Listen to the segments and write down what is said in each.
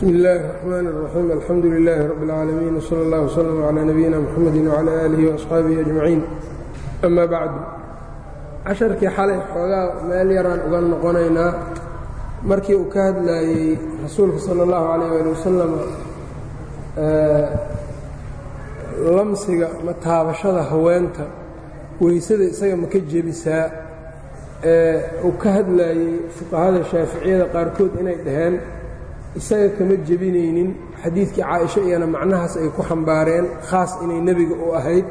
bsm اllahi الرحmn الرaxيim alxamdu لilaahi rab اlcaalamiin wslى اllah wslm عlى nabiyina mxamedi wعlى alihi وaصxaabihi أجmaciin ama bacdu casharkii xalay xoogaa meel yaraan uga noqonaynaa markii uu ka hadlaayey rasuulka salى اllahu عalيyه ali wasalam lamsiga ma taabashada haweenta weysada isaga ma ka jebisaa ee uu ka hadlaayey fuqahada shaaficiyada qaarkood inay dhaheen isaga kama jebinaynin. Xadiidkii caaisha iyana macnahaas ay ku xambaareen khaas inay nebiga u ahayd.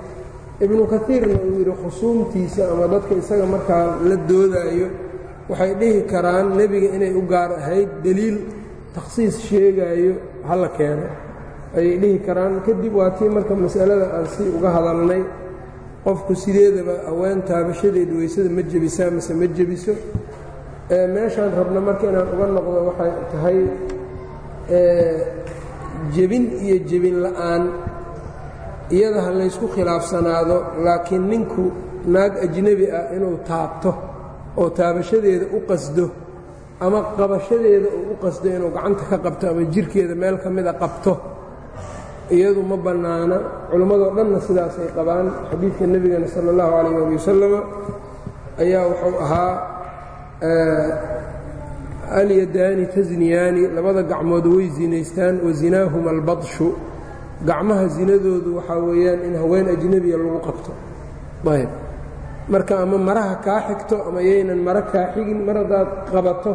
Ibnu kaiirna uu yidhi khusuumtiisa ama dadka isaga markaa la doodaayo waxay dhihi karaan nebiga inay u gaar ahayd deliil takhsiis sheegaayo hala keeno ayay dhihi karaan. Kadib waa tii marka masalada aan si uga hadalnay qofku sideedaba haween taabashadeed weysada ma jebisaa mase ma jebiso. Meeshaan rabna marka inaan uga noqdo waxay tahay jebin iyo jebin la'aan iyada ha laysku khilaafsanaado laakiin ninku naag ajnebi ah inuu taabto oo taabashadeeda u qasdo ama qabashadeeda uu u qasdo inuu gacanta ka qabto ama jirkeeda meel ka mida qabto iyadu ma bannaana. Culimmadoo dhanna sidaasay qabaan. Xadiidka nebigana sala allahu calayh ali wasalama ayaa wuxuu ahaa alyadaani tasniyaani labada gacmood way zinaystaan wa zinaahuma albadshu. Gacmaha zinadoodu waxaa weeyaan in haween ajnebiya lagu qabto. Ayb. Marka ama maraha kaa xigto ama yaynan maro kaa xigin mar haddaad qabato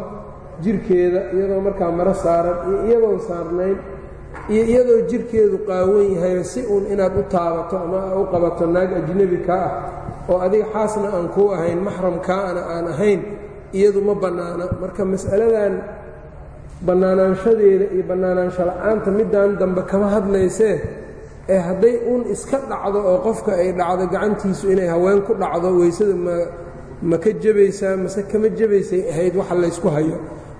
jirkeeda iyadoo markaa maro saaran iyo iyadoon saarnayn iyo iyadoo jirkeedu qaawan yahay si uun inaad u taabato ama u qabato naag ajnebi kaa ah oo adiga xaasna aan kuu ahayn maxram kaana aan ahayn iyadu ma bannaana marka mas'aladan bannaanaanshadeeda iyo bannaanaansho la'aanta middan dambe kama hadlaysee ee hadday uun iska dhacdo oo qofka ay dhacdo gacantiisu inay haween ku dhacdo weysada ma ma ka jebaysaa mase kama jebaysay ahayd waxa laysku hayo.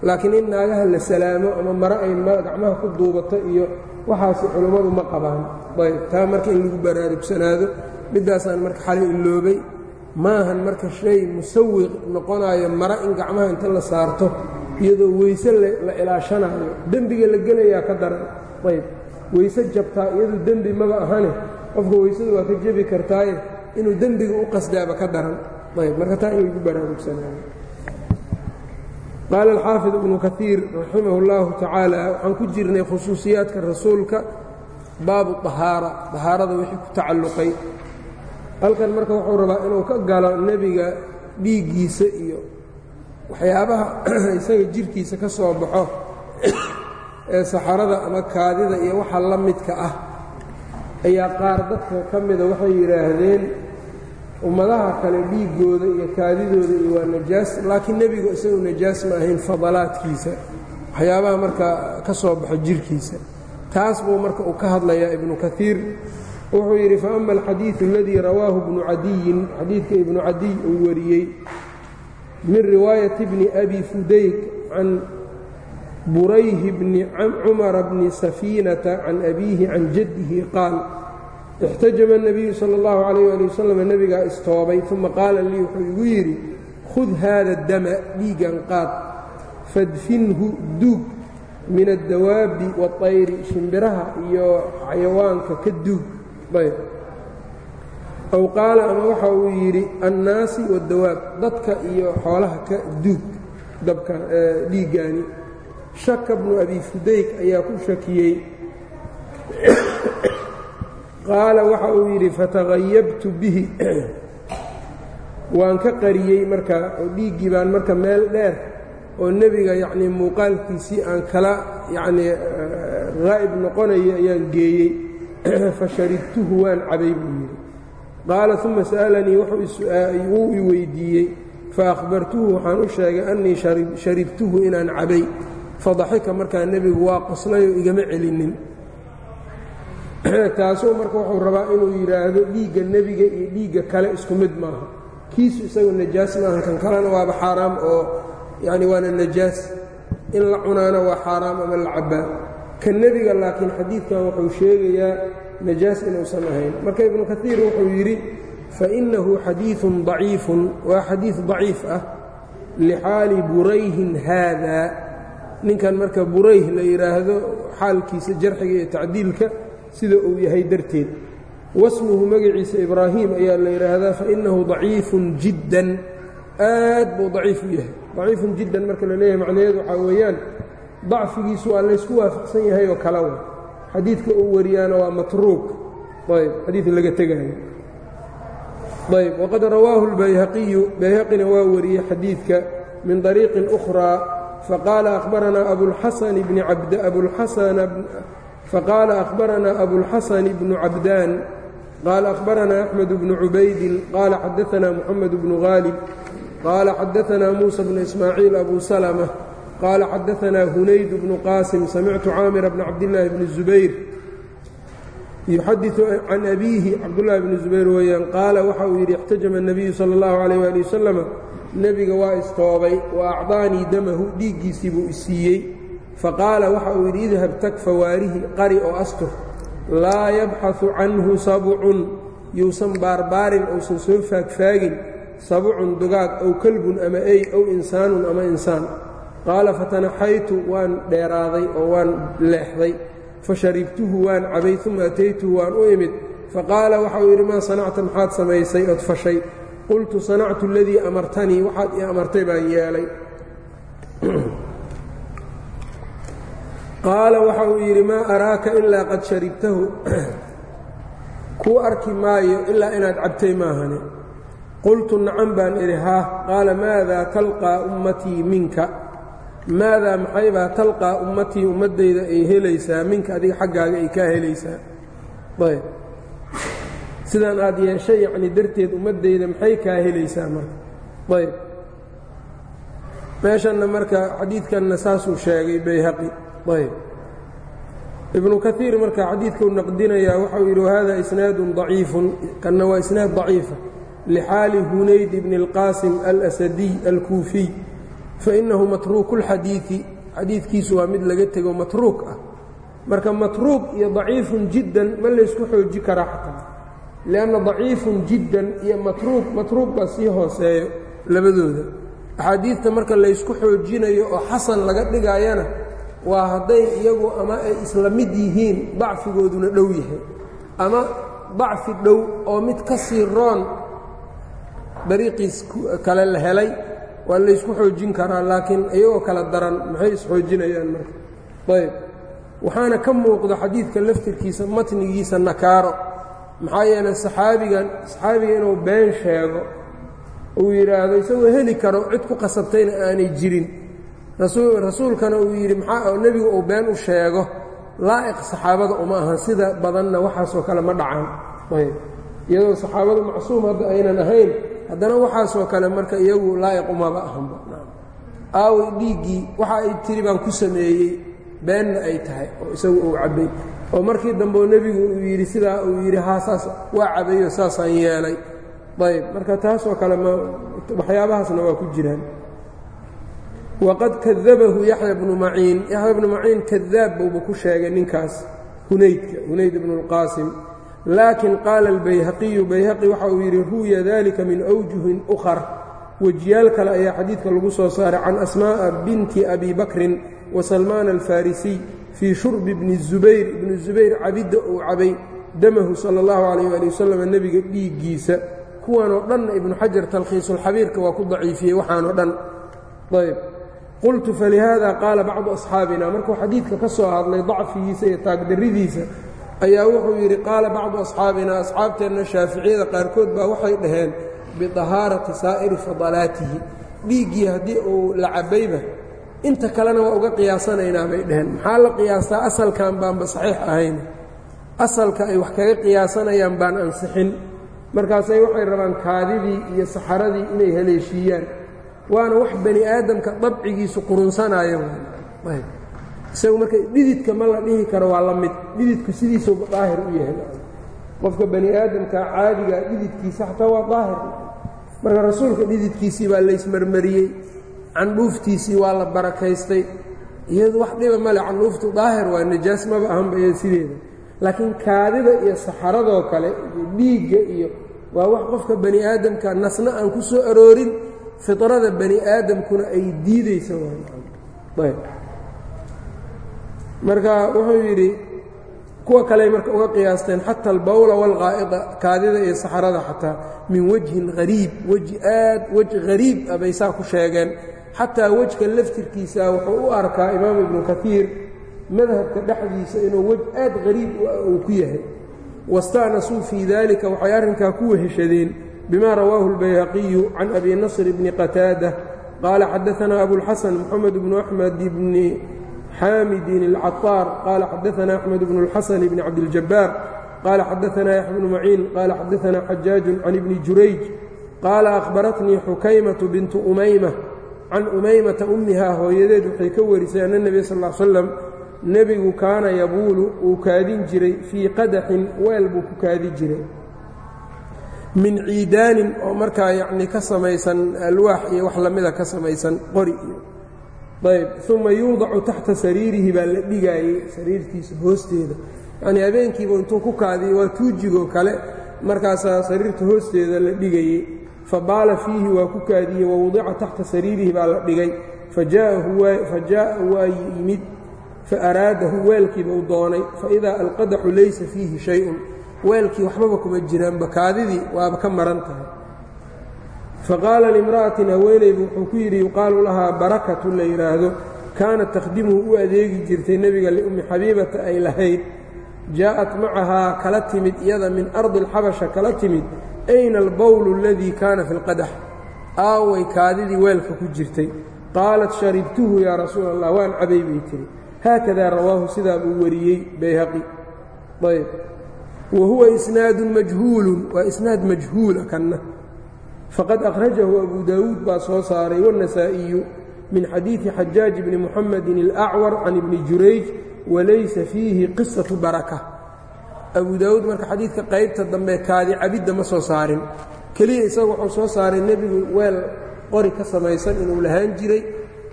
Laakiin in naagaha la salaamo ama mare ay gacmaha ku duubato iyo waxaasi culummadu ma qabaan. Ayb taa marka in lagu baraarugsanaado middaasaan marka xalay iloobay maahan marka shay musawiq noqonaayo mare in gacmaha inta la saarto iyadoo weyse la ilaashanaayo dembiga la gelayaa ka daran. Ayb. Weyse jabtaa iyadu dembi maba ahane qofka weysadu waa ka jebi kartaaye inuu dembiga u qasdaaba ka daran. Ayb. Marka taa in lagu baraarugsanayo. Qaala alxaafid ibnu kaiir raximah اllahu tacaala waxaan ku jirnay khusuusiyaadka rasuulka baabu ahaara ahaarada wixii ku tacalluqay halkan marka wuxuu rabaa inuu ka galo nebiga dhiiggiisa iyo waxyaabaha isaga jirkiisa ka soo baxo ee saxarada ama kaadida iyo waxa la midka ah. Ayaa qaar dadka ka mida waxay yidhaahdeen ummadaha kale dhiiggooda iyo kaadidooda iyo waa najaas laakiin nebigu isagu najaas ma ahayn fadalaadkiisa. Waxyaabaha marka ka soo baxo jirkiisa. Taas buu marka uu ka hadlayaa ibnu kaiir wuxuu yidhi faama alxadiidu aladii rawaahu ibnu cadiyin xadiidka ibnu cadiy uu wariyey min riwaayati bni abi fudayk can burayhi bni cumara bni safiinata can abiihi can jaddihi qaal ixtajama الnabiyu salى اllahu calayh ali wasalam nebigaa istoobay uma qaala lii wuxuu igu yidhi khud haada dama dhiigan qaad fadfinhu duug min addawaabi waطayri shimbiraha iyo xayawaanka ka duug ayb aw qaala ama waxa uu yidhi annaasi wadawaab dadka iyo xoolaha ka duug dabka dhiiggaani. Shaka bnu abi fudayk ayaa ku shakiyey. Qaala waxa uu yidhi fatahayabtu bihi. Waan ka qariyey marka oo dhiiggii baan marka meel dheer oo nebiga yacnii muuqaalkiisii aan kala yacnii haa'ib noqonaya ayaan geeyey fasharibtuhu waan cabay buu yidhi. Qaala uma sa'alanii wuu i weydiiyey. Faahbartuhu waxaan u sheegay annii sharibtuhu inaan cabay. Fadaxika markaa nebigu waa qoslayoo igama celinin. Taasuu marka wuxuu rabaa inuu yidhaahdo dhiigga nebiga iyo dhiigga kale isku mid maaha. Kiisu isagu najaas maaha kan kalena waaba xaaraam oo yacni waana najaas. In la cunaana waa xaaraam ama la cabbaa ka nebiga laakiin xadiidkan wuxuu sheegayaa najaas inuusan ahayn marka ibnu kaiir wuxuu yidhi fainahu xadiiثun ضaciifun waa xadiiث ضaciif ah lixaali burayhin haada ninkan marka burayh la yidhaahdo xaalkiisa jarxiga iyo tacdiilka sida uu yahay darteed wasmuhu magaciisa ibraahim ayaa la yidhaahdaa fainahu daciifun jiddan aad buu daciif u yahay daciifun jiddan marka la leeyahay macnaheedu waxaa weeyaan dacfigiisu waa laysku waafaqsan yahay oo kala wa xadiidka uu wariyaana waa matruuk ayb xadiid laga tegaayo ayb waqad rawaahu اlbayhaqiyu bayhaqina waa wariyey xadiidka min طariiqin أkhraa faqaala akhbaranaa abulxasan bni abulxasan faqaala akhbaranaa abulxasan bnu cabdaan qaala akhbaranaa axmed bnu cubaydin qaala xadaanaa muxamed bnu haalib qaala xadaanaa muusa bnu ismaaciil abu salmة qaala xadaanaa hunayd bnu qaasim samictu caamira bna cabdillaahi bni zubayr yuxadiu can abiihi cabdullaahi bni zubayr weeyaan qaala waxa uu yidhi ixtajama اnabiyu sala اllahu calayh waali wasalama nebiga waa istoobay wa acdaanii damahu dhiiggiisii buu isiiyey faqaala waxa uu yidhi idhab tag fawaarihi qari oo astur laa yabxasu canhu sabcun yuusan baarbaarin uusan soo faagfaagin sabcun dugaag ow kalbun ama ey ow insaanun ama insaan qaala fatanaxaytu waan dheeraaday oo waan leexday. Fasharibtuhu waan cabay uma ataytuhu waan u imid. Faqaala waxa uu yidhi maa sanacta? Maxaad samaysay ood fashay? Qultu sanactu aladii amartanii. Waxaad ii amartay baan yeelay. Qaala waxa uu yidhi maa araaka ilaa qad sharibtahu kuu arki maayo ilaa inaad cabtay maahane qultu nacan baan idhi haa. Qaala maadaa talqaa ummatii minka maadaa maxaybaa talqaa ummatii ummaddayda ay helaysaa? Minka adiga xaggaaga ay kaa helaysaa. Ayb. Sidaan aad yeeshay yacni darteed ummaddayda maxay kaa helaysaa marka? Ayb. Meeshanna marka xadiidkanna saasuu sheegay bayhaqi. Ayb. Ibnu kaiir marka xadiidkuu naqdinayaa waxau yidhi wahada isnaadun daciifun. Kanna waa isnaad daciifa lixaali hunayd bni اlqaasim alasadiy alkuufiy fainahu matruuku اlxadiidi xadiidkiisu waa mid laga tego matruuk ah. marka matruuk iyo daciifun jiddan ma laysku xooji karaa xataa. lianna daciifun jiddan iyo matruuk matruuk baa sii hooseeyo labadooda. axaadiidta marka laysku xoojinayo oo xasan laga dhigayana waa hadday iyagu ama ay isla mid yihiin dacfigooduna dhow yahay. ama dacfi dhow oo mid ka sii roon dariiqiis kale la helay waa laysku xoojin karaa laakiin iyagoo kala daran maxay isxoojinayaan marka? Ayb waxaana ka muuqda xadiidka laftirkiisa matnigiisa nakaaro. Maxaa yeelay saxaabigan saxaabiga inuu been sheego uu yidhaahdo isagoo heli karo cid ku qasabtayna aanay jirin. Rasuulkana uu yidhi maxaa nebigu uu been u sheego laa'iq saxaabada uma ahan sida badanna waxaasoo kale ma dhacaan. Ayb iyadoo saxaabadu macsuum hadda aynan ahayn haddana waxaasoo kale marka iyagu laa'iq umaba ahanba. Aaway dhiiggii waxa ay tiri baan ku sameeyey beenna ay tahay oo isagu uu cabbay. Oo markii dambe oo nebigu uu yidhi sidaa uu yidhi haa saas waa cabayo saasaan yeelay. Ayb marka taasoo kale ma waxyaabahaasna waa ku jiraan. Waqad kadabahu yaxya bnu maciin. Yaxya bnu maciin kadaab buuba ku sheegay ninkaas hunaydka hunayd ibnu اlqaasim laakin qaala albayhaqiyu bayhaqi waxa uu yidhi ruwiya dalika min awjuhin ukhar. Wejiyaal kale ayaa xadiidka lagu soo saaray can asmaa'a binti abi bakrin wa salmaan alfarisiy fii shurbi bni zubayr. Ibni zubayr cabidda uu cabay damahu sala اllahu calayh ali wasalam nebiga dhiiggiisa. Kuwanoo dhanna ibnu xajar talkhiisulxabiirka waa ku daciifiyey waxaanoo dhan. Ayb qultu falihaada? Qaala bacdu asxaabina markuu xadiidka ka soo hadlay dacfigiisa iyo taagdarridiisa ayaa wuxuu yidhi qaala bacdu asxaabina asxaabteenna shaaficiyada qaarkood baa waxay dhaheen biطahaarati saa'iri fadalaatihi dhiiggii haddii uu la cabayba inta kalena waa uga qiyaasanaynaa bay dhaheen. Maxaa la qiyaastaa asalkan baanba saxiix ahayn. Asalka ay wax kaga qiyaasanayaan baan ansixin. Markaasay waxay rabaan kaadidii iyo saxaradii inay haleeshiiyaan. Waana wax bani aadamka dabcigiisu qurunsanaayo isagu marka dhididka ma la dhihi karo waa la mid. Dhididku sidiisuba daahir u yahay. Qofka bani aadamka caadiga dhididkiisa xataa waa daahir. Marka rasuulka dhididkiisii baa laysmarmariyey candhuuftiisii waa la barakaystay. Iyadu wax dhiba male candhuuftu daahir waa najaas maba ahanba iyo sideeda. Laakiin kaadida iyo saxaradoo kale iyo dhiigga iyo waa wax qofka bani aadamka nasna aan ku soo aroorin fitrada bani aadamkuna ay diidaysa marka wuxuu yidhi kuwa kaley marka uga qiyaasteen xata albawla waalqaa'ida kaadida iyo saxarada xataa min wejhin hariib weji aad wej hariib ah bay saa ku sheegeen. Xataa wejka laftirkiisa wuxuu u arkaa imaamu ibnu kaiir madhabka dhexdiisa inuu wej aad hariib uu ku yahay. Wasta'nasuu fii dalika waxay arrinkaa ku weheshadeen bima rawaahu اlbayhaqiyu can abi nasr bni qataada qaala xadaanaa abulxasan moxamed bnu axmed bni xaamidin اlcaطaar qaala xadaana axmed bnu اlxasan bni cabdiljabaar qaala xadaana yaxya bnu maciin qaala xadaana xajaaju can ibni jurayj qaala akhbaratnii xukaymatu bintu umayma can umaymata ummihaa hooyadeed waxay ka warisay ana nebiya sal l slam nebigu kaana yabuulu uu kaadin jiray fii qadaxin weel buu ku kaadi jiray min ciidaanin oo markaa yacnii ka samaysan alwaax iyo wax lamida ka samaysan qori iyo ayb uma yuudacu taxta sariirihi baa la dhigaayey sariirtiisa hoosteeda. Yacnii habeenkiiba intuu ku kaadiyey waa tuujigoo kale markaasaa sariirta hoosteeda la dhigayey. Fa baala fiihi waa ku kaadiyey wawudica taxta sariirihi baa la dhigay. Fa jaa'a waa yimid faaraadahu weelkiiba u doonay. Faidaa alqadaxu laysa fiihi shay-un weelkii waxbaba kuma jiraanba kaadidii waaba ka maran tahay faqaala limra'atin haweenaybu wuxuu ku yidhi yuqaalu lahaa barakatu la yidhaahdo. Kaanat takhdimuhu u adeegi jirtay nebiga liummi xabiibata ay lahayd. Jaa'at macahaa kala timid iyada min ardi alxabasha kala timid ayna albawlu aladii kaana fi lqadax aaway kaadidii weelka ku jirtay. Qaalat sharibtuhu yaa rasuula allah waan cabay bay tiri haakada rawaahu sidaa buu wariyey bayhaqi. Ayb. Wa huwa isnaadun majhuulun waa isnaad majhuula kanna faqad akhrajahu abu daawuud baa soo saaray waannasaa'iyu min xadiidi xajaaj bni muxamedin alacwar can ibni jurayj walaysa fiihi qisatu baraka abu daawuud marka xadiidka qaybta dambe kaadi cabidda ma soo saarin keliya isaga wuxuu soo saaray nebigu weel qori ka samaysan inuu lahaan jiray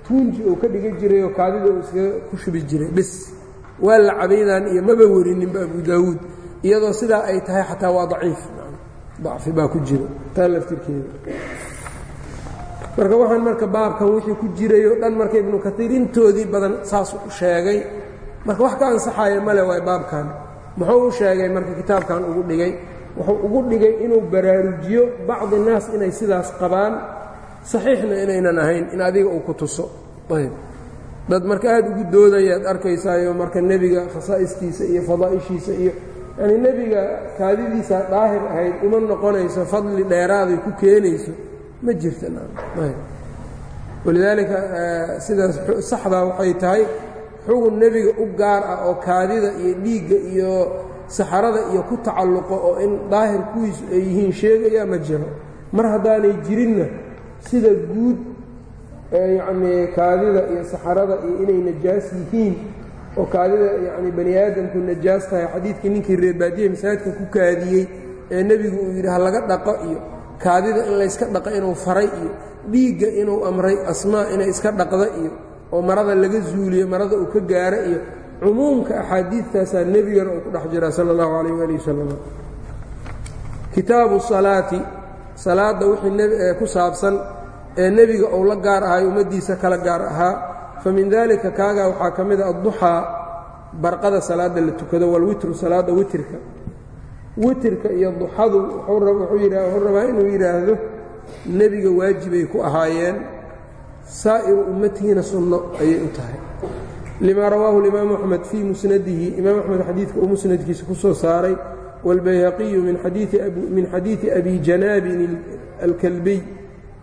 tuunji uu ka dhigan jiray oo kaadida uu iskaga ku shubi jiray bis waa la cabaydan iyo maba werininba abu daawuud iyadoo sidaa ay tahay xataa waa daciif dacfi baa ku jiro taa laftirkeeda. Marka waxaan marka baabkan wixii ku jiray oo dhan marka ibnu kaiir intoodii badan saas u sheegay. Marka wax ka ansaxaya male waay baabkan. Muxuu u sheegay marka kitaabkan ugu dhigay? Wuxuu ugu dhigay inuu baraarujiyo bacdi naas inay sidaas qabaan. Saxiixna inaynan ahayn in adiga uu ku tuso. Ayb. Dad marka aad ugu doodayaad arkaysaayo marka nebiga khasaa'istiisa iyo fadaa'ishiisa iyo yacnii nebiga kaadidiisa daahir ahayd uma noqonayso fadli dheeraaday ku keenayso ma jirta walidaalika sidaas saxdaa waxay tahay xugun nebiga u gaar ah oo kaadida iyo dhiigga iyo saxarada iyo ku tacalluqo oo in daahir kuwiisu ay yihiin sheegaya ma jiro. Mar haddaanay jirinna sida guud yacnii kaadida iyo saxarada iyo inay najaas yihiin oo kaadida yacni bani aadamku najaas tahay xadiidkii ninkii reebaadiye masaajidka ku kaadiyey ee nebigu uu yidhi ha laga dhaqo iyo kaadida in layska dhaqo inuu faray iyo dhiigga inuu amray asmaa inay iska dhaqda iyo oo marada laga zuuliyo marada uu ka gaaro iyo cumuumka axaadiidtaasaa nebigana uu ku dhex jiraa sala allahu calayh waali wasalam kitaabu salaati salaadda wixii ku saabsan ee nebiga uu la gaar ahay ummaddiisa kala gaar ahaa fa min daalika kaagaa waxaa ka mid a adduxaa barqada salaadda la tukado walwitru salaadda witirka witirka iyo duxadu wuxuu rabaa inuu yidhaahdo nebiga waajibay ku ahaayeen saa'iru ummatihiina sunno ayay u tahay lima rawaahu اlimaamu axmed fii musnadihi imaam axmed xadiidka uu musnadkiisa ku soo saaray wاlbayhaqiyu min xadiiثi abi janaabin alkalbiy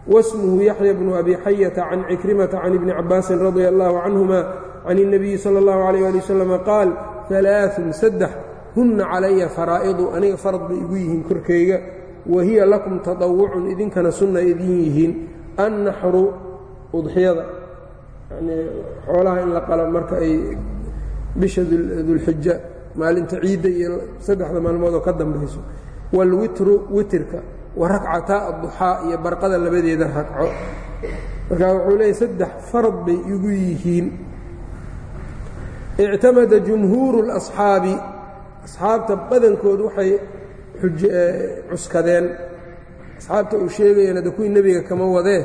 wasmuhu yaxya bnu abi xayata can cikrimata can ibni cabaasin radia allahu canhuma can الnabiyi salى اllahu عalيh ali waslama qaal ثalaaثun saddex hunna calaya faraa'idu aniga farad bay igu yihiin korkayga wa hiya lakum taطawucun idinkana sunna idin yihiin annaxru udxiyada yanii xoolaha in la qalo marka ay bisha dulxija maalinta ciidda iyo saddexda maalmood oo ka dambayso waalwitru witirka wa rakcataa adduxaa iyo barqada labadeeda ragco markaa wuxuu leeyahy saddex farad bay igu yihiin. Ictamada jumhuuru اlasxaabi asxaabta badankood waxay cuskadeen. Asxaabta uu sheegayana de kuwii nebiga kama wadee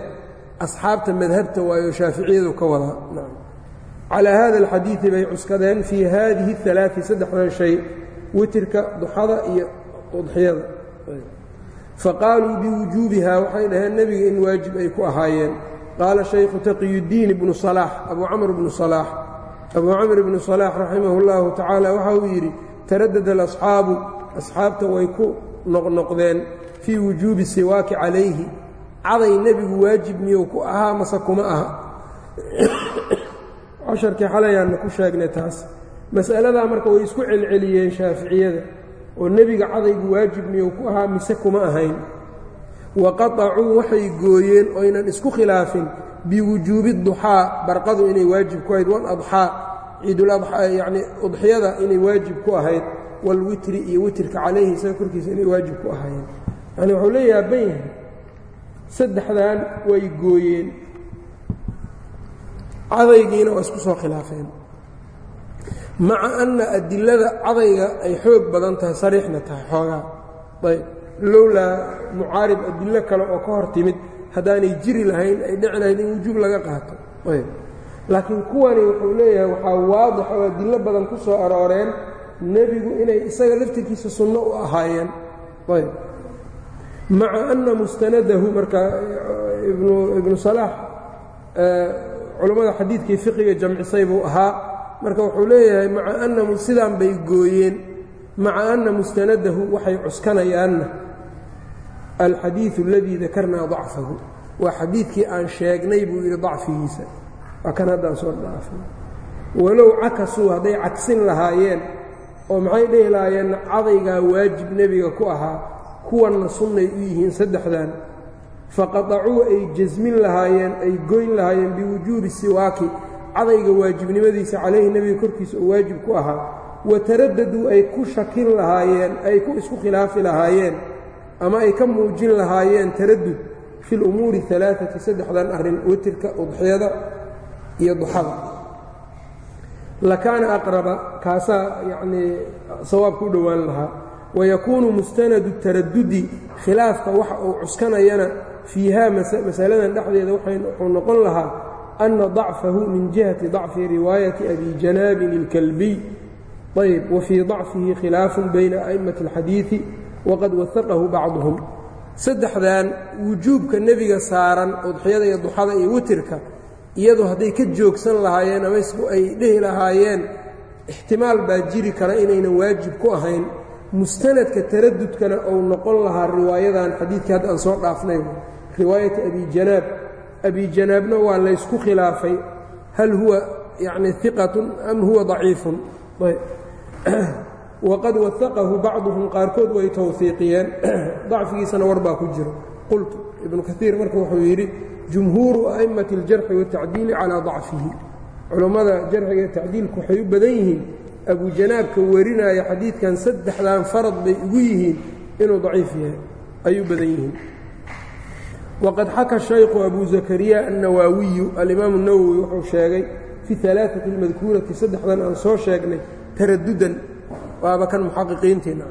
asxaabta madhabta waayo shaaficiyadu ka wadaa calaa hada alxadiidi bay cuskadeen fii haadihi اalaai saddexdan shay witirka duxada iyo udxiyada faqaaluu biwujuubiha waxay dhaheen nebiga in waajib ay ku ahaayeen. Qaala shaykhu taqiyudiin ibnu salaax abuu camr ibnu salaax. Abuu camr ibnu salaax raximah اllahu tacaala waxa uu yidhi taradada alasxaabu asxaabta way ku noqnoqdeen fii wujuubi siwaaki calayhi. Caday nebigu waajib miyuu ku ahaa mase kuma aha? Casharkii xalayaanna ku sheegnay taas. Mas'aladaa marka way isku celceliyeen shaaficiyada oo nebiga cadaygu waajib miyuu ku ahaa mise kuma ahayn? Wa qatacuu waxay gooyeen oynan isku khilaafin biwujuubi duxaa barqadu inay waajib ku ahayd waladxaa ciidulaa yacni udxiyada inay waajib ku ahayd walwitri iyo witrka calayhi isaga korkiisa inay waajib ku ahaayeen yani wuxuu leeyaha ban yahay. Saddexdan way gooyeen. Cadaygiina waa isku soo khilaafeen maca anna adilada cadayga ay xoog badan tahay sariixna tahay xoogaa. Ayb lowlaa mucaarib adilo kale oo ka hor timid haddaanay jiri lahayn ay dhici lahayd in wujuub laga qaato. Ayb laakiin kuwani wuxuu leeyahay waxaa waadix oo adilo badan ku soo arooreen nebigu inay isaga laftirkiisa sunno u ahaayeen. Ayb maca anna mustanadahu marka ibnu salaax culammada xadiidkii fiqiga jamcisay buu ahaa marka wuxuu leeyahay maca anna sidaan bay gooyeen. Maca anna mustanadahu waxay cuskanayaanna alxadiidu aladii dakarnaa dacfahu. Waa xadiidkii aan sheegnay buu yidhi dacfigiisa. Waa kan haddaan soo dhaafay walow cakasuu hadday cagsin lahaayeen oo maxay dhihi lahaayeenna cadaygaa waajib nebiga ku ahaa kuwanna sunnay u yihiin saddexdan. Faqatacuu ay jasmin lahaayeen ay goyn lahaayeen biwujuubi siwaaki cadayga waajibnimadiisa calayhi nebiga korkiisa oo waajib ku ahaa wa taradaduu ay ku shakin lahaayeen ay ku isku khilaafi lahaayeen ama ay ka muujin lahaayeen taradud fi lumuuri alaaati saddexdan arrin witirka udxiyada iyo duxada. Lakaana aqraba kaasaa yacnii sawaabka u dhowaan lahaa wayakuunu mustanadu taradudi khilaafka waxa uu cuskanayana fiiha masaladan dhexdeeda wuxuu noqon lahaa ana dacfahu min jihati dacfi riwaayati abi janaabin اlkalbiy ayb wa fii dacfihi khilaafun bayna a'immati اlxadiidi waqad wasaqahu bacduhum saddexdan wujuubka nebiga saaran udxiyada iyo duxada iyo witirka iyadu hadday ka joogsan lahaayeen ama isku ay dhihi lahaayeen ixtimaal baa jiri kara inaynan waajib ku ahayn mustanadka taradudkana uu noqon lahaa riwaayadan xadiidkii hadda aan soo dhaafnay riwaayati abi janaab abi janaabna waa laysku khilaafay. Hal huwa yacni iqatun am huwa daciifun? Waqad waaqahu bacduhum qaarkood way towfiiqiyeen dacfigiisana war baa ku jiro qultu ibnu kaiir marka wuxuu yidhi jumhuuru a'immati اljarxi waatacdiili calaa dacfihi. Culammada jarxiga tacdiilku waxay u badan yihiin abu janaabka warinaya xadiidkan saddexdan farad bay ugu yihiin inuu daciif yahay. Ay u badan yihiin waqad xaka shaykhu abu zakariya annawaawiyu alimaamu nawowi wuxuu sheegay fi alaaati اlmadkuurati saddexdan aan soo sheegnay taradudan waaba kan muxaqiqiintiina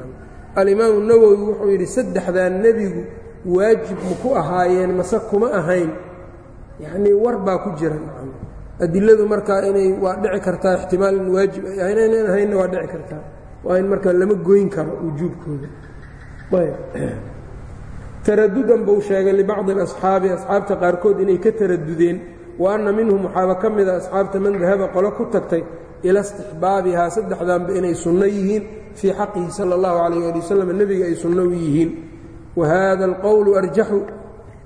alimaamu nawowi wuxuu yidhi saddexdan nebigu waajib ku ahaayeen mase kuma ahayn yacnii war baa ku jira adiladu markaa inay waa dhici kartaa ixtimaal in waajib ay ahayn aynan ahaynna waa dhici kartaa waa in markaa lama goyn karo wujuubkooda taradudan buu sheegay libacdi alasxaabi asxaabta qaarkood inay ka taradudeen wa anna minhum waxaaba ka mida asxaabta man dahaba qolo ku tagtay ila istixbaabihaa saddexdanba inay sunno yihiin fii xaqihi sala allahu calayh ali wasalam nebiga ay sunno u yihiin. Wa haada alqowlu arjaxu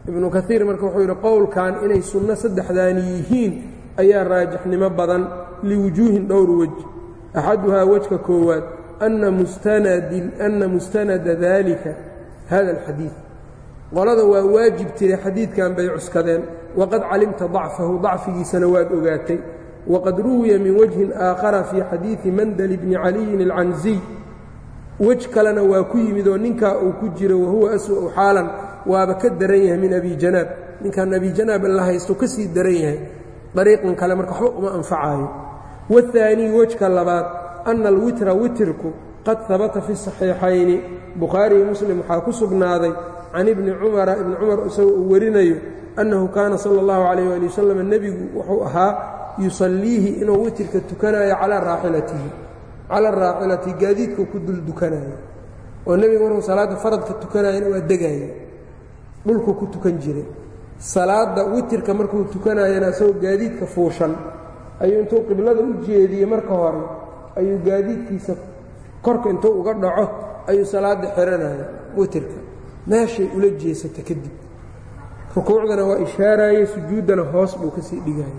ibnu kaiir marka wuxuu yidhi qowlkan inay sunno saddexdaani yihiin ayaa raajixnimo badan liwujuuhin dhowr wej axaduhaa wejka koowaad anna mustanada daalika hada alxadiid qolada waa waajib tire xadiidkan bay cuskadeen. Waqad calimta dacfahu dacfigiisana waad ogaatay. Waqad ruwiya min wajhin aakhara fii xadiidi mandali bni caliyin alcansiy wej kalena waa ku yimid oo ninkaa uu ku jiro wahuwa aswa'u xaalan waaba ka daran yahay min abi janaab. Ninkan abi janaab la haysto ka sii daran yahay dariiqan kale marka waxba uma anfacaayo. Waاhaanii wejka labaad ana alwitra witirku qad habata fi saxiixayni. Bukhaariyo muslim waxaa ku sugnaaday can ibni cumara ibni cumar isagoo uu warinayo annahu kaana sala اllahu calayh ali wasalam nebigu wuxuu ahaa yusalliihi inuu witirka tukanayo calaa raaxilatihi calaa raaxilatihi gaadiidkuu ku dul dukanayo oo nebigu markuu salaadda faradka tukanayana waa degaaya dhulkuu ku tukan jiray salaadda witirka markuu tukanayana isagoo gaadiidka fuushan ayuu intuu qiblada u jeediyey marka hore ayuu gaadiidkiisa korka intuu uga dhaco ayuu salaadda xihanaya witirka meeshay ula jeesata kadib. Rukuucdana waa ishaaraaye sujuuddana hoos buu ka sii dhigaya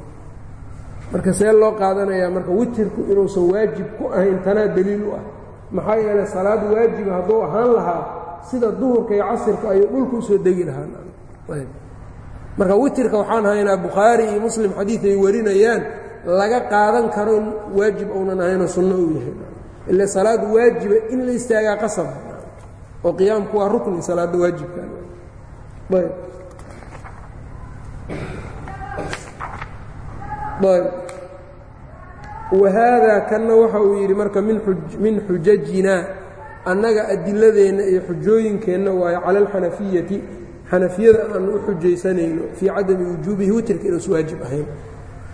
marka see loo qaadanayaa marka witirku inuusan waajib ku ahayn tanaa deliil u ah. Maxaa yeelay salaad waajiba hadduu ahaan lahaa sida duhurka iyo casirka ayuu dhulku u soo degi lahaa. Marka witirka waxaan haynaa bukhaari iyo muslim xadiid ay warinayaan laga qaadan karo waajib uunan ahaynoo sunno uu yahay. Ila salaad waajiba in la istaagaa qasab oo qiyaamku waa rukni salaadda waajibka. Wahaadaa kanna waxa uu yidhi marka min xujajinaa annaga adiladeenna iyo xujooyinkeenna waayo cala alxanafiyati xanafiyada aanu u xujaysanayno fii cadami wujuubihi witirka inuusan waajib ahayn.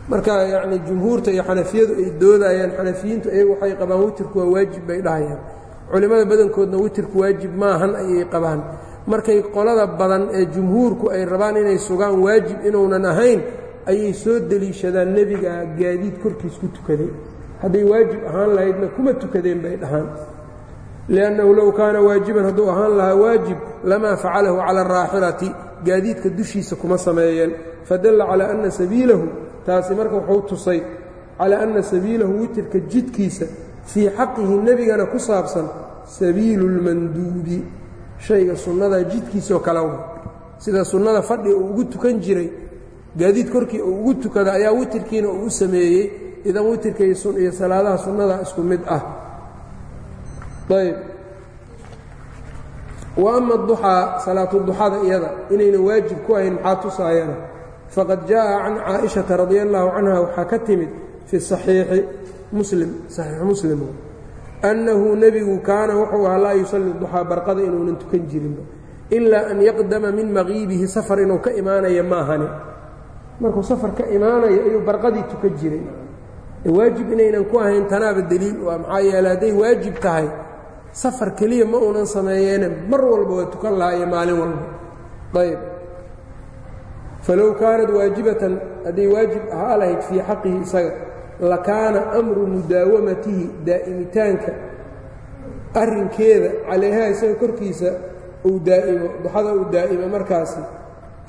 Marka yacni jumhuurta iyo xanafiyadu ay doodayaan xanafiyiintu iyagu waxay qabaan witirku waa waajib bay dhahayaan culimmada badankoodna witirku waajib maahan ayay qabaan. Markay qolada badan ee jumhuurku ay rabaan inay sugaan waajib inuunan ahayn ayay soo deliishadaan nebiga gaadiid korkiis ku tukaday. Hadday waajib ahaan lahaydna kuma tukadeen bay dhahaan. Liannahu low kaana waajiban hadduu ahaan lahaa waajib lamaa facalahu cala araaxilati gaadiidka dushiisa kuma sameeyeen. Fadalla calaa anna sabiilahu taasi marka wuxuu tusay calaa anna sabiilahu witirka jidkiisa fii xaqihi nebigana ku saabsan sabiilu lmanduubi shayga sunnada jidkiisoo kale wa sida sunnada fadhi uu ugu tukan jiray gaadiid korkii uu ugu tukada ayaa witirkiina uu u sameeyey. Idan witirka iyo salaadaha sunnada isku mid ah. Ayb. Wa ama duxaa salaatu duxada iyada inayna waajib ku ahayn maxaa tusaayana faqad jaa'a can caa'ishata radi allaahu canha waxaa ka timid fi saxiixi muslim saxiix muslim. Annahu nebigu kaana wuxuu ahaa laa yusalli duxaa barqada inuunan tukan jirin ilaa an yaqdama min maqiibihi safar inuu ka imaanaya maahane markuu safar ka imaanayo ayuu barqadii tukan jiray. Waajib inaynan ku ahayn tanaaba deliil u ah maxaa yeele hadday waajib tahay safar keliya ma uunan sameeyeene mar walba waa tukan lahaa iyo maalin walba. Ayb falow kaanat waajibatan hadday waajib ahaa lahayd fii xaqihi isaga lakaana amru mudaawamatihi daa'imitaanka. Arrinkeeda calayhaa isaga korkiisa uu daa'imo duxada uu daa'imo markaasi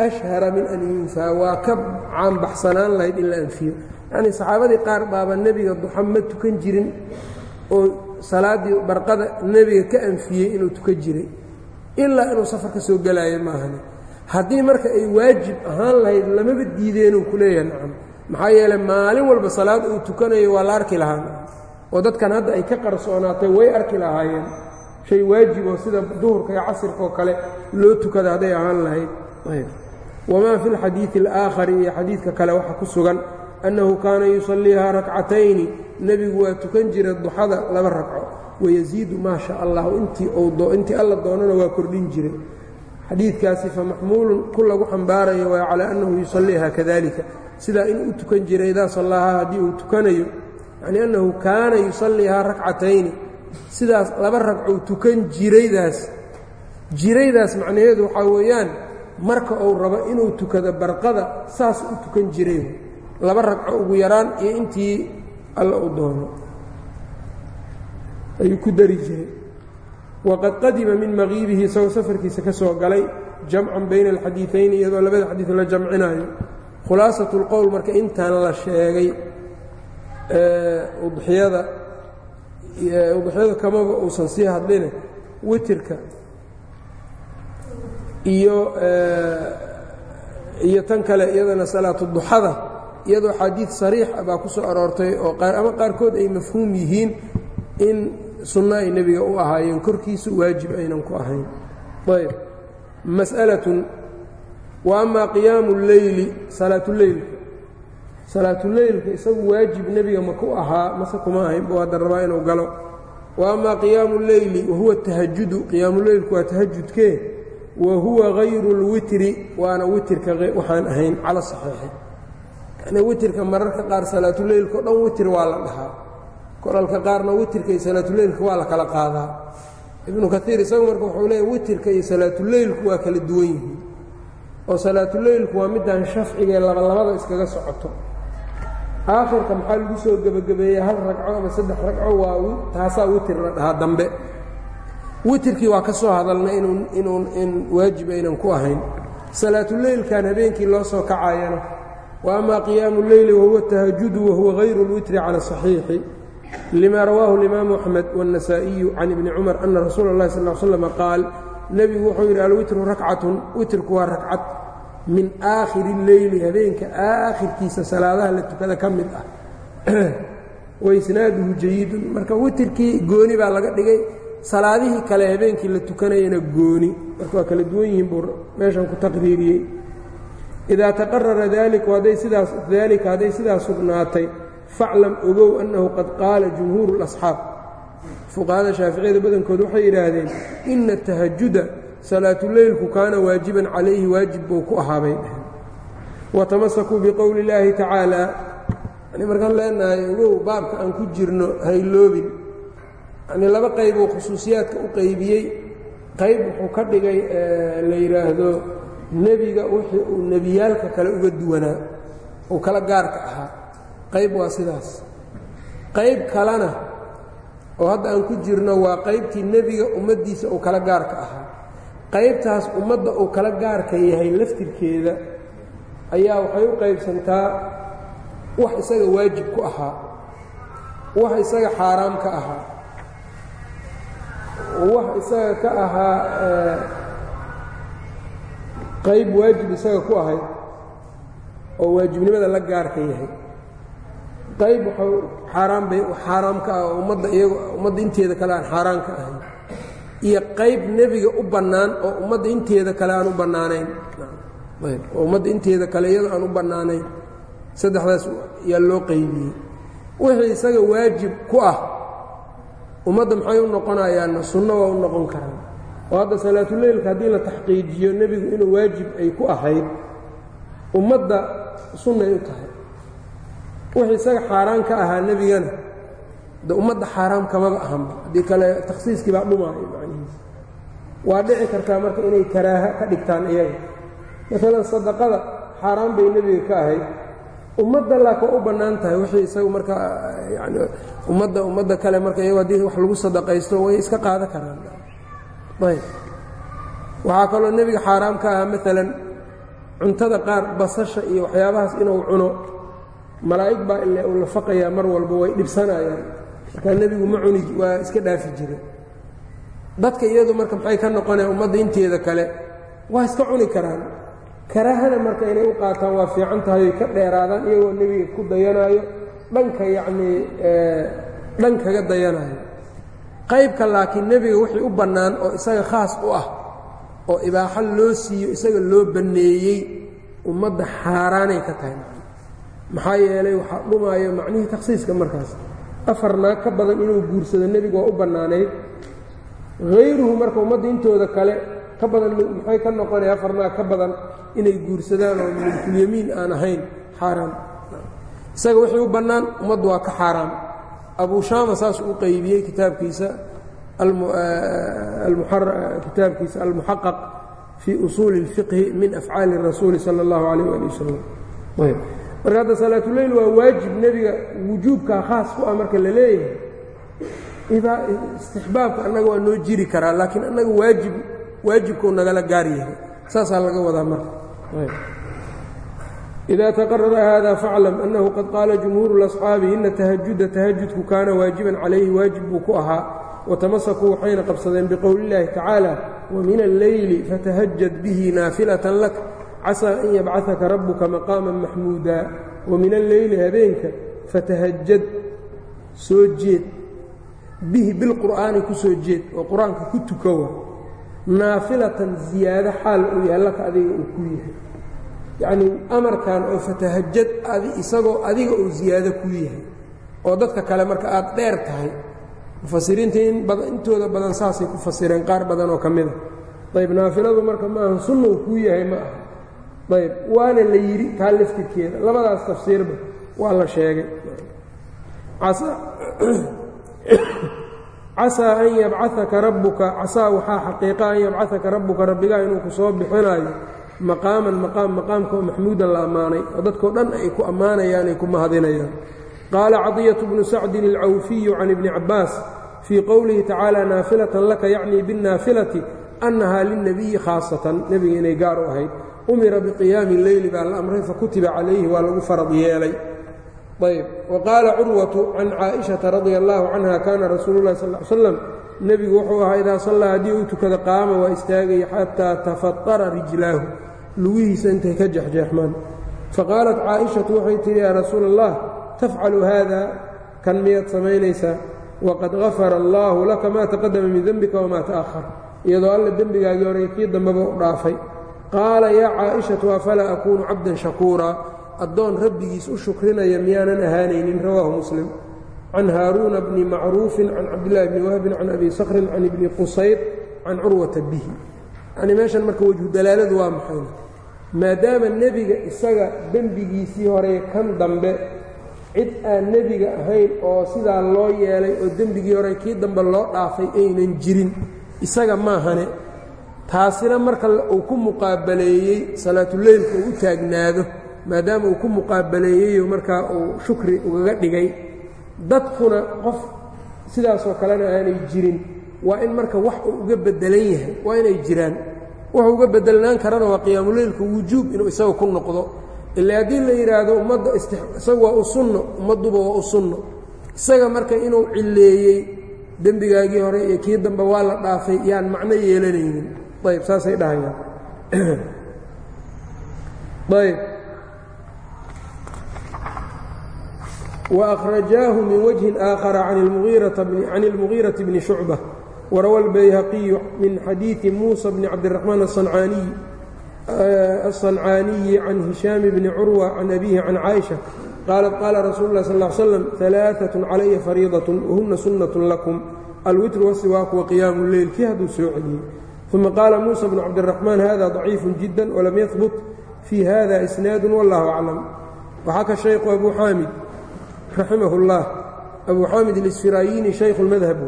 ashhara min an yunfaa waa ka caanbaxsanaan lahayd in la anfiyo. Yacnii saxaabadii qaar baaba nebiga duxa ma tukan jirin oo salaaddii barqada nebiga ka anfiyey inuu tukan jiray. Ilaa inuu safar ka soo gelaayo maahani. Haddii marka ay waajib ahaan lahayd lamaba diideenuu ku leeyahay nacam maxaa yeeley maalin walba salaad uu tukanayo waa la arki lahaa. oo dadkan hadda ay ka qarsoonaatay way arki lahaayeen. shay waajiboo sida duhurka iyo casirkaoo kale loo tukada hadday ahaan lahayd. Wamaa fi lxadiidi alaakhari iyo xadiidka kale waxa ku sugan annahu kaana yusalliihaa rakcatayni. Nebigu waa tukan jiray duxada laba ragco wayasiidu maa sha allahu intii alla doonana waa kordhin jiray. xadiidkaasi fa maxmuulun ku lagu xambaarayo waa calaa annahu yusalliihaa kadalika sidaa inuu u tukan jiray idaa sallaahaa haddii uu tukanayo yacnii annahu kaana yusalliihaa rakcatayni sidaas laba ragcou tukan jiraydaas jiraydaas macnaheedu waxaa weeyaan marka uu rabo inuu tukado barqada saas u tukan jiray. Laba ragco ugu yaraan iyo intii alla u doono. Ayuu ku dari jiray. Waqad qadima min maqiibihi isagoo safarkiisa ka soo galay jamcan bayna alxadiiثayni iyadoo labada xadiid la jamcinaayo khulaasat اlqowl marka intaan la sheegay udxiyada udxiyada kamaba uusan sii hadline witirka iyo iyo tan kale iyadana salaatu duxada iyadoo xadiid sariix baa ku soo aroortay oo ama qaarkood ay mafhuum yihiin in sunno ay nebiga u ahaayeen korkiisa waajib aynan ku ahayn. Ayb mas'alatun wa amaa qiyaamu اleyli salaatuleylka salaatuleylka isagu waajib nebiga ma ku ahaa mase kuma ahayn buu hadda rabaa inuu galo wa amaa qiyaamu اleyli wahuwa tahajudu qiyaamuleylku waa tahajudkee wa huwa hayru اlwitri waana witirka waxaan ahayn cala saxiixi yani witirka mararka qaar salaatuleylka o dhan witir waa la dhahaa kolalka qaarna witirka iyo salaatuleylka waa la kala qaadaa ibnu kaiir isagu marka wuxuu leeya witirka iyo salaatuleylku waa kala duwan yihiin oo salaatuleylku waa midaan shafcigae labalabada iskaga socoto aakhirka maxaa lagu soo gebagabeeyey hal ragco ama saddex ragco waa taasaa witir la dhahaa dambe witirkii waa ka soo hadalnay inuu inuu in waajib aynan ku ahayn salaatuleylkan habeenkii loo soo kacayana wa ama qiyaamu اleyli wahuwa tahajudu wahuwa hayru اlwitri cala صaxiixi lima rawaahu اlimaamu axmed wالnasaa'iyu can ibni cumar ana rasuula اllahi sal l slm qaal nebigu wuxuu yidhi alwitru rakcatun witrku waa rakcad min aakhiri اleyli habeenka aakhirkiisa salaadaha la tukada ka mid ah. Waisnaaduhu jayidun marka witirkii gooni baa laga dhigay salaadihii kale habeenkii la tukanayana gooni. Marka waa kala duwan yihiin buu meeshan ku taqriiriyey. Idaa taqarara daliku hadday sidaas daalika hadday sidaas sugnaatay faclam ogow annahu qad qaala jumhuuru اlasxaab fuqahada shaaficiyada badankood waxay yidhaahdeen ina tahajuda salaatuleylku kaana waajiban calayhi waajib buu ku ahaabay. Watamasakuu biqowli اllaahi tacaala. Yani markaan leenahay ogow baabka aan ku jirno hayloobin yani laba qaybuu khusuusiyaadka u qaybiyey. Qayb wuxuu ka dhigay la yidhaahdo nebiga wixii uu nebiyaalka kale uga duwanaa. Uu kala gaarka ahaa. Qayb waa sidaas. Qayb kalena oo hadda aan ku jirno waa qaybtii nebiga ummaddiisa uu kala gaarka ahaa. Qaybtaas ummadda uu kala gaarka yahay laftirkeeda ayaa waxay u qaybsantaa wax isaga waajib ku ahaa wax isaga xaaraam ka ahaa wax isaga ka ahaa qayb waajib isaga ku ahayd oo waajibnimada la gaarka yahay qayb waxau xaaraan bay xaaraam ah ummadda iyago ummadda inteeda kale aan xaaraan ka ahayn. Iyo qayb nebiga u bannaan oo ummadda inteeda kale aan u bannaanayn. Oo ummadda inteeda kale iyadoo aan u bannaanayn. Saddexdaas yaa loo qaybiyey. Wixii isaga waajib ku ah ummadda maxay u noqonayaanna? Sunno waa u noqon karaan. Oo hadda salaatuleylka haddii la taxqiijiyo nebigu inuu waajib ay ku ahayd ummadda sunnay u tahay wixii isaga xaaraan ka ahaa nebigana. De ummadda xaaraam kamaba ahanba haddii kale takhsiiskii baa dhumaayo macnihiisa. Waa dhici kartaa marka inay karaaha ka dhigtaan iyaga. Maalan sadaqada xaaraan bay nebiga ka ahayd. Ummadda laaka u bannaan tahay. Wixii isagu marka yani ummadda ummadda kale marka iyago haddii wax lagu sadaqaysto way iska qaadan karaan. Ayb. Waxaa kaloo nebiga xaaraam ka ahaa maalan cuntada qaar basasha iyo waxyaabahaas inuu cuno malaa'ig baa ile uu lafaqayaa mar walba way dhibsanayaan. Markaa nebigu ma cuni waa iska dhaafi jire. Dadka iyadu marka maxay ka noqonaya ummadda inteeda kale? Waa iska cuni karaan. Karaahana marka inay u qaataan waa fiican tahay oy ka dheeraadaan iyagoo nebiga ku dayanaayo dhanka yacnii dhan kaga dayanayo qaybka laakiin nebiga wixii u bannaan oo isaga khaas u ah oo ibaaxo loo siiyo isaga loo banneeyey ummadda xaaraanay ka tahay maxaa yeelay waxaa dhumaayo macnihii takhsiiska markaas. Afar naag ka badan inuu guursado nebigu waa u bannaanayd. Hayruhu marka ummadda intooda kale ka badan maxay ka noqonaya afar naag ka badan inay guursadaan oo milkulyamiin aan ahayn? Xaaraam. Isaga wixii u bannaan ummaddu waa ka xaaraam. Abuu shaama saas uu qaybiyey kitaabkiisa eh, eh, kitaabkiisa almuxaqaq fii usuuli اlfiqhi min afcaali rasuuli sala اllahu alayh ali wasalam marka hadda salaatuleyl waa waajib nebiga wujuubkaa khaas ku ah marka la leeyahay istixbaabka annaga waa noo jiri karaa laakiin annaga waajib waajibkuu nagala gaar yahay saasaa laga wadaa marka إida تqرر hذا فاcلم أنه qad qاala جمهوuر الأصحاabi إna تhجuda تhجudku kaana waaجiبا عalayhi waajib buu ku ahaa وتamasakuu waxayna qabsadeen bqowل الlahi تaعaaلى وmin الleyli faتhجد bه naafilaة lak casaa an yabcaka rabuka maqaama maxmuuda wa min alleyli habeenka fatahajad soo jeed bihi bilqur'aani ku soo jeed oo qur'aanka ku tukowa naafilatan ziyaado xaal uu yahay adiga uu ku yahay yacnii amarkan oo fatahajad isagoo adiga uu ziyaado ku yahay oo dadka kale marka aad dheer tahay mufasiriinta intooda badan saasay ku fasireen qaar badan oo ka mid a ayb naafiladu marka maaha sunnau kuu yahay ma aha ayb waana la yidhi taa laftirkeeda labadaas tafsiirba waa la sheegay. Casaa an yabcaaka rabbuka casaa waxaa xaqiiqa an yabcahaka rabbuka rabbigaa inuu ku soo bixinayo maqaaman maqaam maqaamka oo maxmuudan la ammaanay oo dadkao dhan ay ku ammaanayaan ay ku mahadinayaan. Qaala cadiyatu bnu sacdin alcawfiyu can ibni cabbaas fii qowlihi tacaala naafilatan laka yacnii binnaafilati annahaa lilnabiyi khaasatan. Nebiga inay gaar u ahayd umira biqiyaami leyli baa la amray fakutiba calayhi waa lagu farad yeelay. Ayb wa qaala curwatu can caaishata radia allaahu canha kaana rasuulu llahi sal slam nebigu wuxuu ahaa idaa sallaa haddii uu tukada qaama waa istaagaya xataa tafatara rijlaahu. Lugihiisa intay ka jexjeexmaan faqaalat caaishatu waxay tihi yaa rasuula allah tafcalu haada kan miyaad samaynaysaa? Waqad gafara allaahu laka maa taqadama min dembika wamaa ta'ahar iyadoo alla dembigaagii hore kii dambeba u dhaafay qaala yaa caaishatu afalaa akuunu cabdan shakuuraa? Addoon rabbigiis u shukrinaya miyaanan ahaanaynin rawaahu muslim. Can haaruuna bni macruufin can cabdillaahi bni wahbin can abi sakrin can ibni qusayr can curwata bihi. Yanii meeshan marka wejhu dalaaladu waa maxay? Maadaama nebiga isaga dembigiisii hore kan dambe cid aan nebiga ahayn oo sidaa loo yeelay oo dembigii hore kii dambe loo dhaafay aynan jirin isaga maahane taasina marka uu ku muqaabaleeyey salaatuleylka uu u taagnaado maadaama uu ku muqaabaleeyeyo markaa uu shukri ugaga dhigay dadkuna qof sidaasoo kalena aanay jirin waa in marka wax uu uga bedelan yahay waa inay jiraan. Wuxuu uga bedelnaan karana waa qiyaamuleylka wujuub inuu isaga ku noqdo. Ila haddii la yidhaahdo ummadda isaga waa u sunno ummadduba waa u sunno. Isaga marka inuu cilleeyey dembigaagii hore iyo kii dambe waa la dhaafay yaan macno yeelanaynin ayb saasay dhahayaan ayb وأkرajaahu min وجهi آakhر can الmغيiرaةi بni شhucبة وrawى الbayhaqiyu min xadiiثi muسى بn cabdالرحمن الصنcaaniyi can هiشhاam bni curوة can أbiهi can caaئiشha qaalat qaala rasuul الlah sl اه sلم ثaلaaثة عalaya فريiضaة وhuna sunaة laكم alwitr والsiwاak وaqiyaamu الleyl kii hadduu soo celiyey ثuma qaala muسى بن cabdالرحمن hada ضaciif جidا وlam yثبت fي hada إsناad والlah أعلم waxaa ka shayku abu xaamid raximah اllah abu xaamid اlisfirayini shaykhu اlmadhab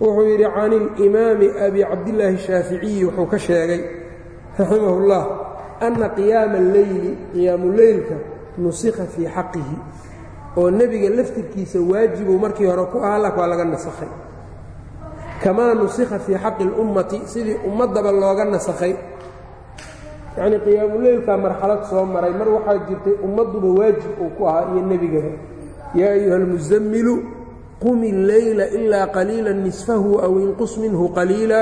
wuxuu yidhi can اlimaami abi cabdillaahi الshaaficiyi wuxuu ka sheegay raximah اllah ana qiyaama اlleyli qiyaamuleylka nusikha fii xaqihi oo nebiga laftirkiisa waajibuu markii hore ku ahaa lak waa laga nasakhay kamaa nusikha fii xaqi اlummati sidii ummaddaba looga nasakhay. Yacnii qiyaamuleylkaa marxalad soo maray mar waxaa jirtay ummadduba waajib uu ku ahaa iyo nebigaba yaa ayuha almusamilu qum illeyla ilaa qaliila nisfahu aw inqus minhu qaliila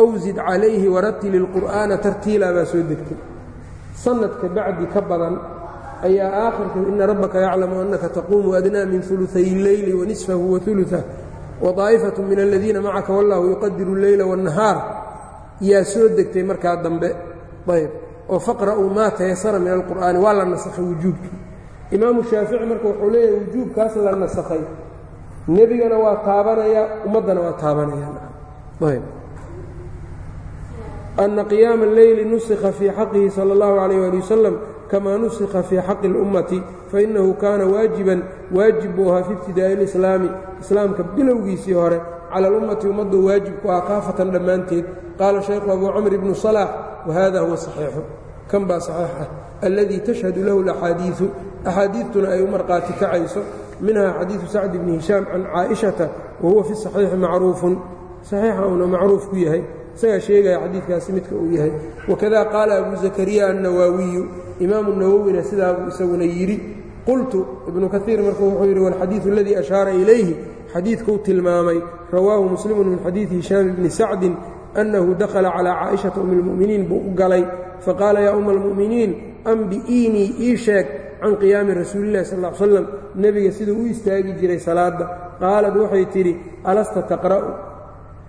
aw zid calayhi waratili ilqur'aana tartiila baa soo degtay. Sanadka bacdi ka badan ayaa aakhirka ina rabbaka yaclamu annaka taquumu adnaa min uluay illeyli wanisfahu wauluah wadaa'ifatu min aladiina macaka wallahu yuqadiru alleyla waannahaar yaa soo degtay markaa dambe ayb oo faqra'uu maa tayasara min alqur'aani waa la nasakhay wujuubkii imaamu shaafici marka wuxuu leeyahay wujuubkaas la nasakhay nebigana waa taabanayaa ummaddana waa taabanayaan ana qiyaama alleyli nusikha fii xaqihi sala اllahu calayh ali wasalam kamaa nusikha fii xaqi اlummati fainahu kaana waajiban waajib buu ahaa fi ibtidaa'i اlislaami islaamka bilowgiisii hore cala alummati ummaddu waajib ku ah kaafatan dhammaanteed. Qaala shaykhu abuu camr ibnu salaax whada huwa saxiixu. Kan baa saxiix ah. Alladii tashhadu lahu laxaadiiu axaadiidtuna ay u marqaati kacayso. Minha xadiidu sacd bni hishaam can caaishata wahuwa fi saxiixi macruufun. Saxiixa uuna macruuf ku yahay. Isagaa sheegaya xadiidkaasi midka uu yahay. Wakada qaala abu zakariya annawaawiyu imaamu nawowina sidaa buu isaguna yidhi qultu ibnu kaiir marka wuxuu yidhi walxadiiu aladii ashaara ilayhi xadiidkuu tilmaamay rawaahu muslimu min xadiidi hishaam bni sacdin annahu dakhala calaa caaishata um اlmu'miniin buu u galay. Faqaala yaa uma almu'miniin ambi'iinii ii sheeg can qiyaami rasuulillahi sal l slam nebiga siduu u istaagi jiray salaadda. Qaalad waxay tidhi alasta taqra'u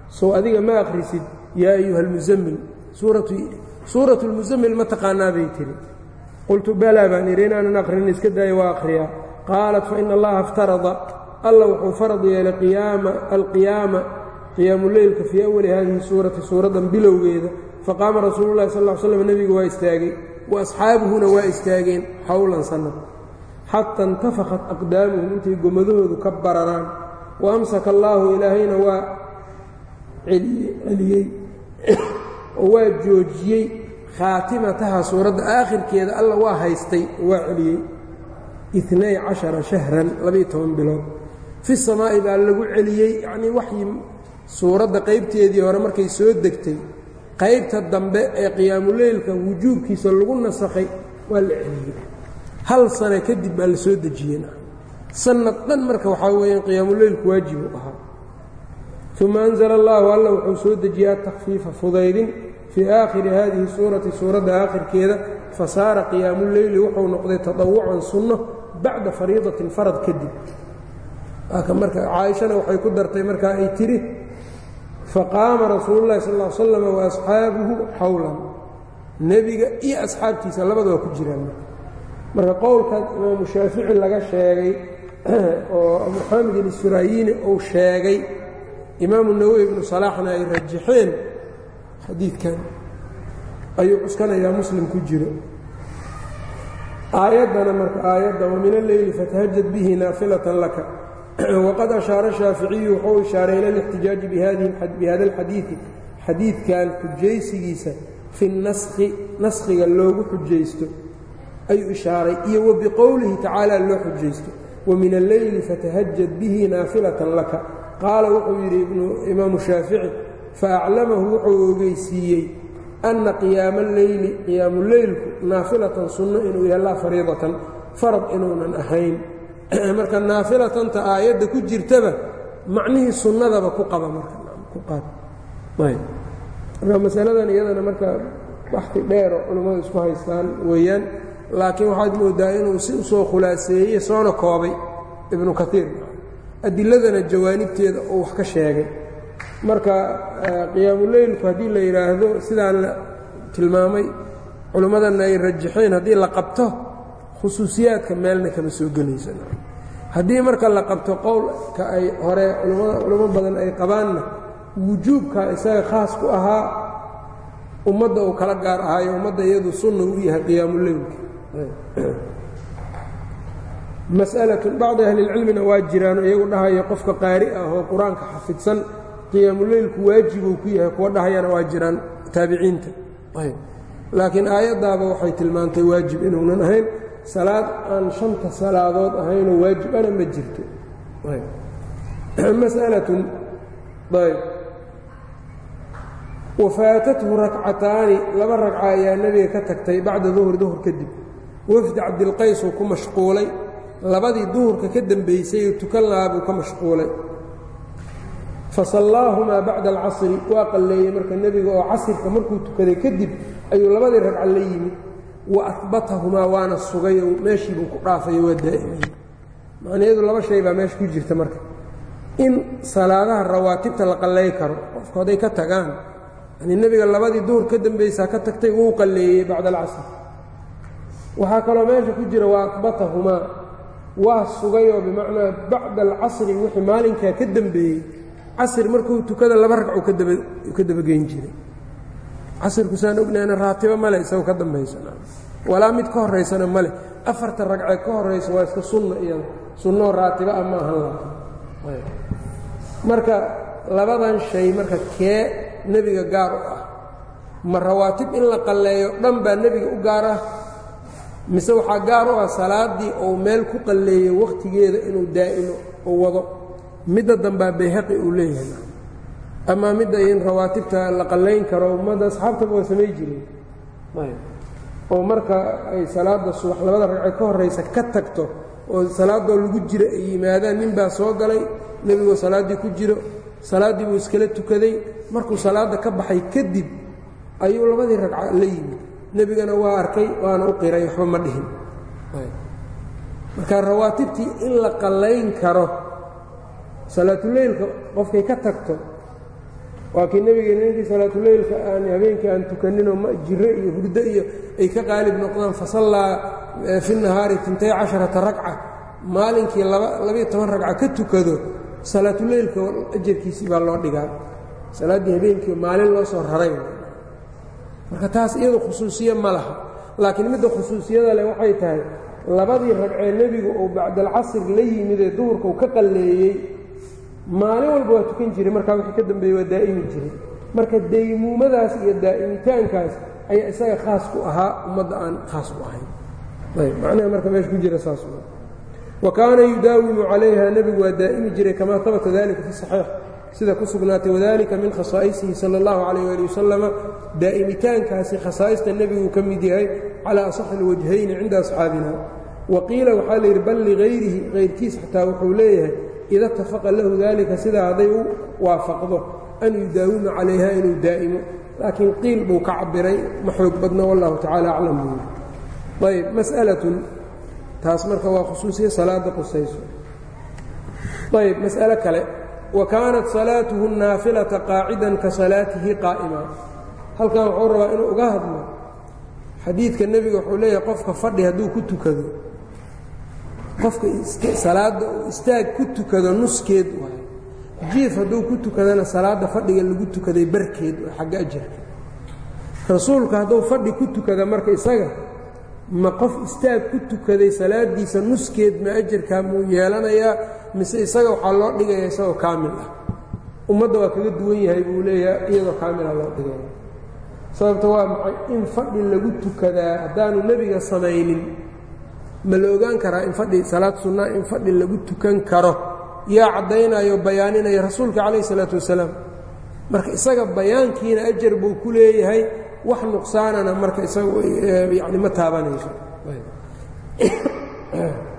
sow adiga ma akhrisid yaa ayuha almuzammil suuratu lmuzammil ma taqaanaa bay tidhi qultu balaa baan idhi inaanan aqrin iska daayo waa akhriyaa qaalat faina allaha اftarada alla wuxuu farad yeelay alqiyaama qiyaamuleylka fii awali haadihi suurati suuraddan bilowgeeda faqaama rasuulu llahi sal l slam nebigu waa istaagay wa asxaabuhuna waa istaageen xowlan sannad xata intafaqat aqdaamuhum intay gomadahoodu ka bararaan wa amsaka allaahu ilaahayna waa celiyey oo waa joojiyey khaatimataha suuradda aakhirkeeda alla waa haystay waa celiyey. Inay cashara shahran labaiyo toban bilood. Fi samaa'i baa lagu celiyey yacnii waxyi suuradda qaybteedii hore markay soo degtay. Qaybta dambe ee qiyaamuleylka wujuubkiisa lagu nasakhay waa la celiyey. Hal sane kadib baa la soo dejiyeen sanad dhan marka waxaa weeyaan qiyaamuleylku waajibu ahaa. Uma anzla allahu alla wuxuu soo dejiyey atakfiifa fudaydin fii aakhiri hadihi suurati suuradda aakhirkeeda fasaara qiyaamuleyli wuxuu noqday taطawucan sunno bacda fariidatin farad kadib. Caaishana waxay ku dartay markaa ay tidhi faqaama rasuulu llahi sal l slam waasxaabuhu xowlan nebiga iyo asxaabtiisa labadaba ku jiraan. Marka qowlkan imaamu shaafici laga sheegay oo abu xaamid ilisfiraayiini uu sheegay imaamu nawowi ibnu salaaxna ay rajaxeen xadiidkan ayuu cuskanayaa muslim ku jiro. Aayaddana marka aayadda wamin alleyli fatahajad bihi naafilatan laka. Waqad ashaara shaaficiyu wuxuu ishaaray ila lixtijaaji bihada alxadiidi xadiidkan xujaysigiisa fi naskhi naskhiga loogu xujaysto ayuu ishaaray iyo wa biqowlihi tacaala loo xujaysto. Wamin alleyli fatahajad bihi naafilatan laka. Qaala wuxuu yidhi imaamu shaafici faaclamahu wuxuu ogeysiiyey anna qiyaama alleyli qiyaamuleylku naafilatan sunno inuu yahay laa fariidatan farad inuunan ahayn. Marka naafilatanta aayadda ku jirtaba macnihii sunnadaba ku qaba markamarka masaladan iyadana marka waxti dheer oo culimmadu isku haystaan weeyaan laakiin waxaad moodaa inuu si u soo khulaaseeyey soona koobay ibnu kaiir adiladana jawaanibteeda oo wax ka sheegay marka qiyaamuleylku haddii la yidhaahdo sidaan la tilmaamay culimmadana ay rajaxeen haddii la qabto khusuusiyaadka meelna kama soo gelaysa haddii marka la qabto qowlka ay hore culimo badan ay qabaanna wujuubka isaga khaas ku ahaa ummadda uu kala gaar ahaayo ummadda iyadu sunna u yahay qiyaamuleylka mas'alatun bacdi ahlilcilmina waa jiraano iyagu dhahaya qofka qaari ah oo qur'aanka xafidsan qiyaamuleylku waajibuu ku yahay kuwa dhahayana waa jiraan taabiciinta. Laakiin aayaddaaba waxay tilmaantay waajib inuunan ahayn. Salaad aan shanta salaadood ahaynoo waajibana ma jirto. Mas'alatun ayb wafaatathu rakcataani laba ragca ayaa nebiga ka tagtay bacda duhur duhur kadib. Wafdi cabdilqays uu ku mashquulay. Labadii duhurka ka dembaysay tukan lahaa buu ka mashquulay fasallaahumaa bacda alcasri waa qalleeyey marka nebiga oo casirka markuu tukaday kadib ayuu labadii ragca la yimid wa ahbatahumaa waana sugay oo meeshiibuu ku dhaafayo waa daa'imay. Macnaheedu laba shay baa meesha ku jirta marka. In salaadaha rawaatibta la qalleey karo qofku hadday ka tagaan yani nebiga labadii duhur ka dembaysaa ka tagtay wuu qalleeyey bacda alcasr waxaa kaloo meesha ku jira wa ahbatahumaa waa sugayoo bimacnaa bacda alcasri wixii maalinkaa ka dembeeyey casr markuu tukada laba ragcuu ka dabageyn jiray. Casirku saan ognahna raatibo male isago ka dambaysana. Walaa mid ka horaysana male afarta ragcee ka horaysa waa iska sunna iyada sunnoo raatibo ah ma ahan laha. Marka labadan shay marka kee nebiga gaar u ah ma rawaatib in la qalleeyo dhan baa nebiga u gaar ah? Mise waxaa gaar u ah salaaddii ou meel ku qalleeyo wakhtigeeda inuu daa'imo oo wado midda dambaa bayhaqi uu leeyahay. Amaa midda in rawaatibta la qallayn karo ummadda asxaabtaba waa samay jireen oo marka ay salaadda subax labada ragce ka horraysa ka tagto oo salaadoo lagu jiro ay yimaadaan nin baa soo galay nebigoo salaaddii ku jiro salaaddii buu iskala tukaday markuu salaadda ka baxay kadib ayuu labadii ragca la yimid. Nebigana waa arkay waana u qiray waxba ma dhihin. Marka rawaatibtii in la qallayn karo salaatuleylka qofkay ka tagto waa kii nebigeena salaatuleylka aan habeenkii aan tukaninoo jiro iyo hurdo iyo ay ka qaalib noqdaan fasallaa fi nahaari intay casharata ragca maalinkii labayo toban ragca ka tukado salaatuleylka ajarkiisii baa loo dhigaa. Salaaddii habeenkii maalin loo soo raray. Marka taas iyadu khusuusiye ma laha laakiin midda khusuusiyada leh waxay tahay labadii ragcee nebigu uu bacdalcasr la yimid ee duhurka uu ka qalleeyey maalin walba waa tukan jiray markaa wixii ka dambeeyey waa daa'imi jiray. Marka daymuumadaas iyo daa'imitaankaas ayaa isaga khaas ku ahaa ummadda aan khaas u ahayn. Ayb macnaha marka meesha ku jira saas wa kaana yudaawimu calayha nebigu waa daa'imi jiray kamaa habata dalika fi saxiix sida ku sugnaatay wadalika min khasaa'isihi sala allahu calayh waali wasalama daa'imitaankaasi khasaa'ista nebiguu ka mid yahay calaa asaxi alwajhayni cinda asxaabina wa qiila waxaa la yidhi bal ligayrihi kayrkiis xataa wuxuu leeyahay ida itafaqa lahu dalika sidaa hadday u waafaqdo an yudaawima calayha inuu daa'imo. Laakiin qiil buu ka cabiray ma xoog badno wallahu tacaala aclam buuli ayb mas'alatun taas marka waa khusuusiya salaada qusayso. Ayb mas'alo kale wa kaanat salaatuhu naafilata qaacidan ka salaatihi qaa'ima. Halkan wuxuu rabaa inuu uga hadlo xadiidka nebiga wuxuu leeyahay qofka fadhi hadduu ku tukado qofka salaadda istaag ku tukado nuskeed waay jiif hadduu ku tukadana salaadda fadhiga lagu tukaday barkeed waa xagga ajarka rasuulka hadduu fadhi ku tukada marka isaga ma qof istaag ku tukaday salaadiisa nuskeed ma ajarkaa muu yeelanayaa mise isaga waxaa loo dhigaya isagoo kaamil ah. Ummadda waa kaga duwan yahay buu leeyahay iyadoo kaamila loo dhigaya sababta waa maxay? In fadhi lagu tukadaa haddaanu nebiga samaynin ma la ogaan karaa in fadhi salaad sunnaa in fadhi lagu tukan karo. Yaa caddaynayo bayaaninaya rasuulka calayh isalaatu wasalaam. Marka isaga bayaankiina ajar buu ku leeyahay wax nuqsaanana marka isaga yani ma taabanayso.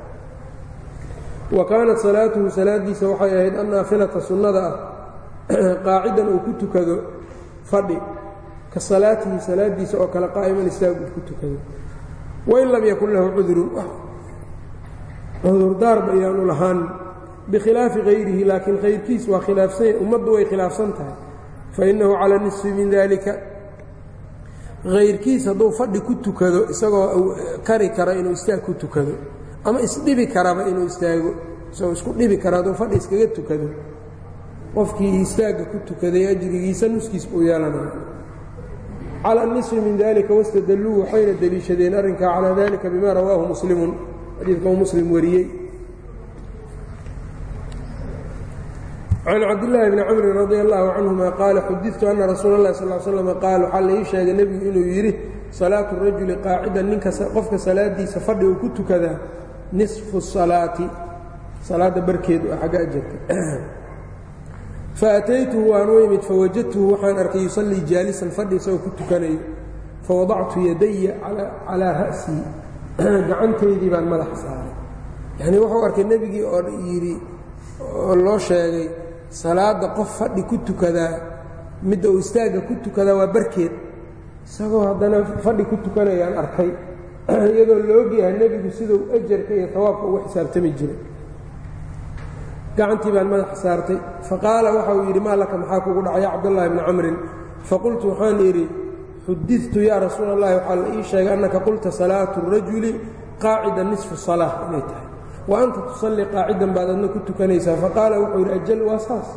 Wa kaanat salaatuhu salaadiisa waxay ahayd annaafilata sunnada ah qaacidan uu ku tukado fadhi. Ka salaatihi salaadiisa oo kale qaa'iman istaag uu ku tukado wain lam yakun lahu cudurun cudurdaarba ayaanu lahaan. Bikhilaafi hayrihi laakiin kayrkiis waa khilaafsanya ummaddu way khilaafsan tahay. Fainahu cala nisfi min dalika hayrkiis hadduu fadhi ku tukado isagoo kari kara inuu istaag ku tukado ama isdhibi karaba inuu istaago isagoo isku dhibi kara hadduu fadhi iskaga tukado qofkii istaagga ku tukaday ajrigiisa nuskiis buu yeelanaya cala nisfi min dalika wastadalluu waxayna deliishadeen arrinkaa calaa dalika bima rawaahu muslimun. Xadiidka uu muslim wariyey. Can cabdillaahi bni camrin radi allahu canhuma qaala xudidtu ana rasuula اllahi sal slam qaal waxaa laii sheegay nebigu inuu yidhi salaatu rajuli qaacidan ninka qofka salaadiisa fadhi uu ku tukadaa nisfu salaati salaadda barkeedu ah xagga ajarka faataytuhu waan u imid fawajadtuhu waxaan arkay yusallii jaalisan fadhi isagoo ku tukanayo fawadactu yadaya calaa ra'sii gacantaydii baan madaxa saaray yanii wuxuu arkay nebigii oo yidhi oo loo sheegay salaadda qof fadhi ku tukadaa midda uu istaagga ku tukadaa waa barkeed isagoo haddana fadhi ku tukanayaan arkay iyadoo la ogyahay nebigu siduu ajarka iyo tawaabka ugu xisaabtami jiray gacantii baan madaxa saartay. Faqaala waxa uu yidhi maa laka? Maxaa kugu dhacay cabdullaahi bni camrin? Faqultu waxaan idhi xudidtu yaa rasuula allahi waxaa la ii sheegay annaka qulta salaatu rajuli qaacida nisfu salaa inay tahay. Wa anta tusallii qaacidan baad adna ku tukanaysaa. Faqaala wuxuu yidhi ajal waa saas.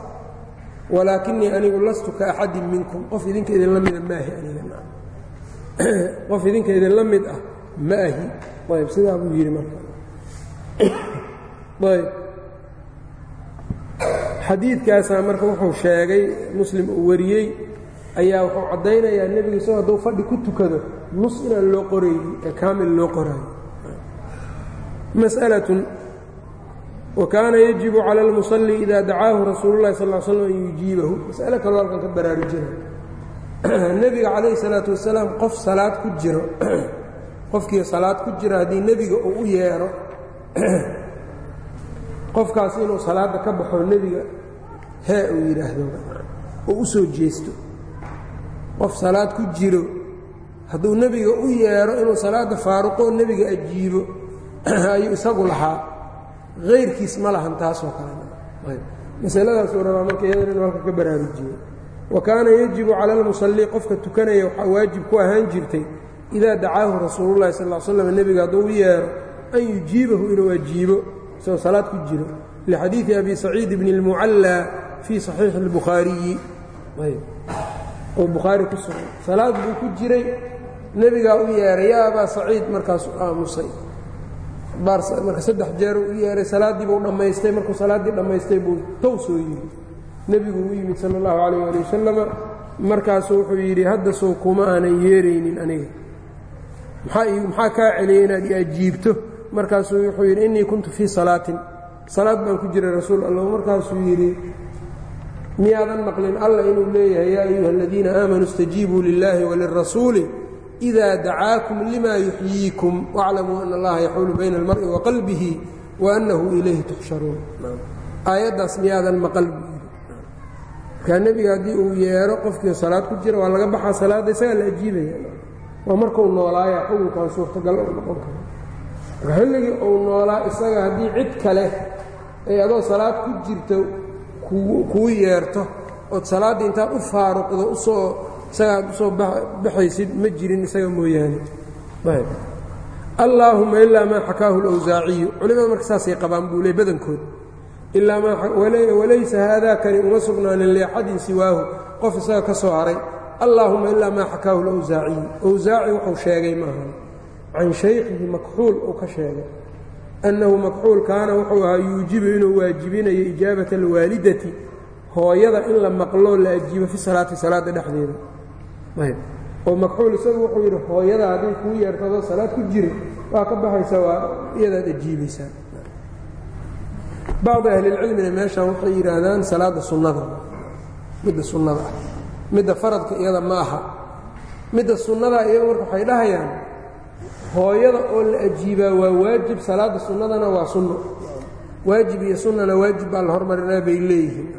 Walaakinii anigu lastu ka axadin minkum. Qof idinka idinla mida maahi qof idinka idinla mid ah ma ahi. Ayb sidaa buu yidhi marka. Ayb xadiidkaasaa marka wuxuu sheegay muslim uu wariyey ayaa wuxuu caddaynayaa nebigu isagoo hadduu fadhi ku tukado nus inaan loo qorayni ee kaamil loo qoraayo mas'alatun wa kaana yajibu cala almusalli ida dacaahu rasuulu llahi sal l slam an yujiibahu. Mas'alo kaloo halkan ka baraarujina nebiga calayhi salaatu wasalaam qof salaad ku jiro qofkii salaad ku jiro haddii nebiga uu u yeedho qofkaas inuu salaadda ka baxo nebiga hee uu yidhaahdo. Oo u soo jeesto. Qof salaad ku jiro hadduu nebiga u yeedho inuu salaadda faaruqoo nebiga ajiibo ayuu isagu lahaa. Hayrkiis ma lahan taasoo kalena masaladaasuu rabaa marka iyadan inuu halka ka baraarujiyo wa kaana yajibu cala almusallii qofka tukanaya waxaa waajib ku ahaan jirtay idaa dacaahu rasuululahi sal l slam nebiga hadduu u yeedho an yujiibahu inuu ajiibo isagoo salaad ku jiro lixadiidi abi saciid bni اlmucallaa fii saxiixi اlbukhaariyi oo bukhaari ku sugan salaad buu ku jiray. Nebigaa u yeehay yaa abaa saciid markaasuu aamusay. Marka saddex jeer u yeehay salaaddii buu dhammaystay. Markuu salaaddii dhammaystay buu tow soo yimid nebigu u yimid sala allahu calayh ali wasalama markaasuu wuxuu yidhi hadda sow kuma aanan yeeraynin aniga. Maxaa kaa celiyey inaad i ajiibto markaasuu wuxuu yidhi innii kuntu fii salaatin salaad baan ku jiray rasuul allah markaasuu yidhi miyaadan maqlin alla inuu leeyahay yaa ayuha aladiina aamanuu istajiibuu lilaahi walirasuuli إida dacaakum lima yuxyiikum wاclamuu ana allaha yaxuulu bayna اlmar'i wa qalbihi waanahu ilayhi tuxsharuun aayaddaas miyaadan maqal buu yidhi markaa nebiga haddii uu yeero qofkii salaad ku jira waa laga baxaa salaadda isagaa la ajiibaya waa markuu noolaaya xukunkan suurtagal u noqon karo marka xilligii uu noolaa isaga haddii cid kale ay adoo salaad ku jirto kuu yeerto ood salaaddii intaad u faaruqdo u soo isaga aad u soo baxaysid ma jirin isaga mooyaane. Allaahuma ilaa maa xakaahu lawsaaciyu culimada marka saasay qabaan buu le badankood. Ilaa maawalaysa haadaakani uma sugnaanin liaxadin siwaahu. Qof isaga ka soo haray allaahuma ilaa maa xakaahu lawsaaciyu awsaaci wuxuu sheegay maaha can shaykhihi makxuul uu ka sheegay. Annahu makxuul kaana wuxuu ahaa yuujibu inuu waajibinayo ijaabata alwaalidati hooyada in la maqloo la ajiibo fi salaati salaadda dhexdeeda. Oo makxuul isagu wuxuu yidhi hooyada hadday kuu yeertadoo salaad ku jira waa ka baxaysa waa iyadaad ajiibaysaa. Bacdi ahlilcilmina meeshaan waxay yidhaahdaan salaadda sunnada midda sunnada ah midda faradka iyada ma aha. Midda sunnadaa iyaga marka waxay dhahayaan hooyada oo la ajiibaa waa waajib salaadda sunnadana waa sunno waajib iyo sunnana waajib baa la hormarinaa bay leeyihiin.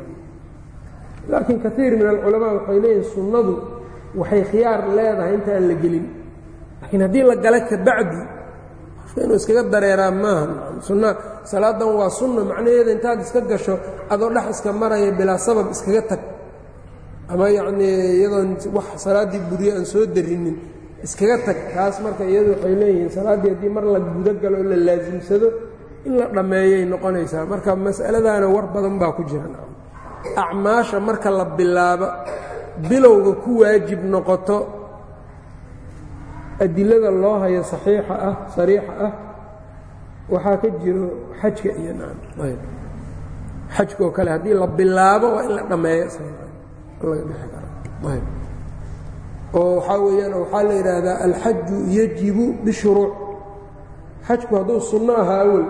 Laakiin kaiir min alculamaa waxay leeyihiin sunnadu waxay khiyaar leedahay intaan la gelin. Laakiin haddii la gala kabacdi inuu iskaga dareeraa maaha sunna salaadan waa sunna macnaheeda intaad iska gasho adoo dhex iska maraya bilaa sabab iskaga tag. Ama yacnii iyadoon wax salaaddii buriyo aan soo darinin iskaga tag. Taas marka iyadu waxay leeyihiin salaaddii haddii mar la gudo galo oo la laasimsado in la dhammeeyay noqonaysaa. Marka mas'aladaana war badan baa ku jira. Acmaasha marka la bilaabo bilowga ku waajib noqoto adilada loo hayo saxiixa ah sariixa ah waxaa ka jiro xajka iyo nacam xajkaoo kale haddii la bilaabo waa in la dhammeeyo oo waxaa weeyaan waxaa la yidhaahdaa alxaju yajibu bishuruuc xajku hadduu sunno ahaa awel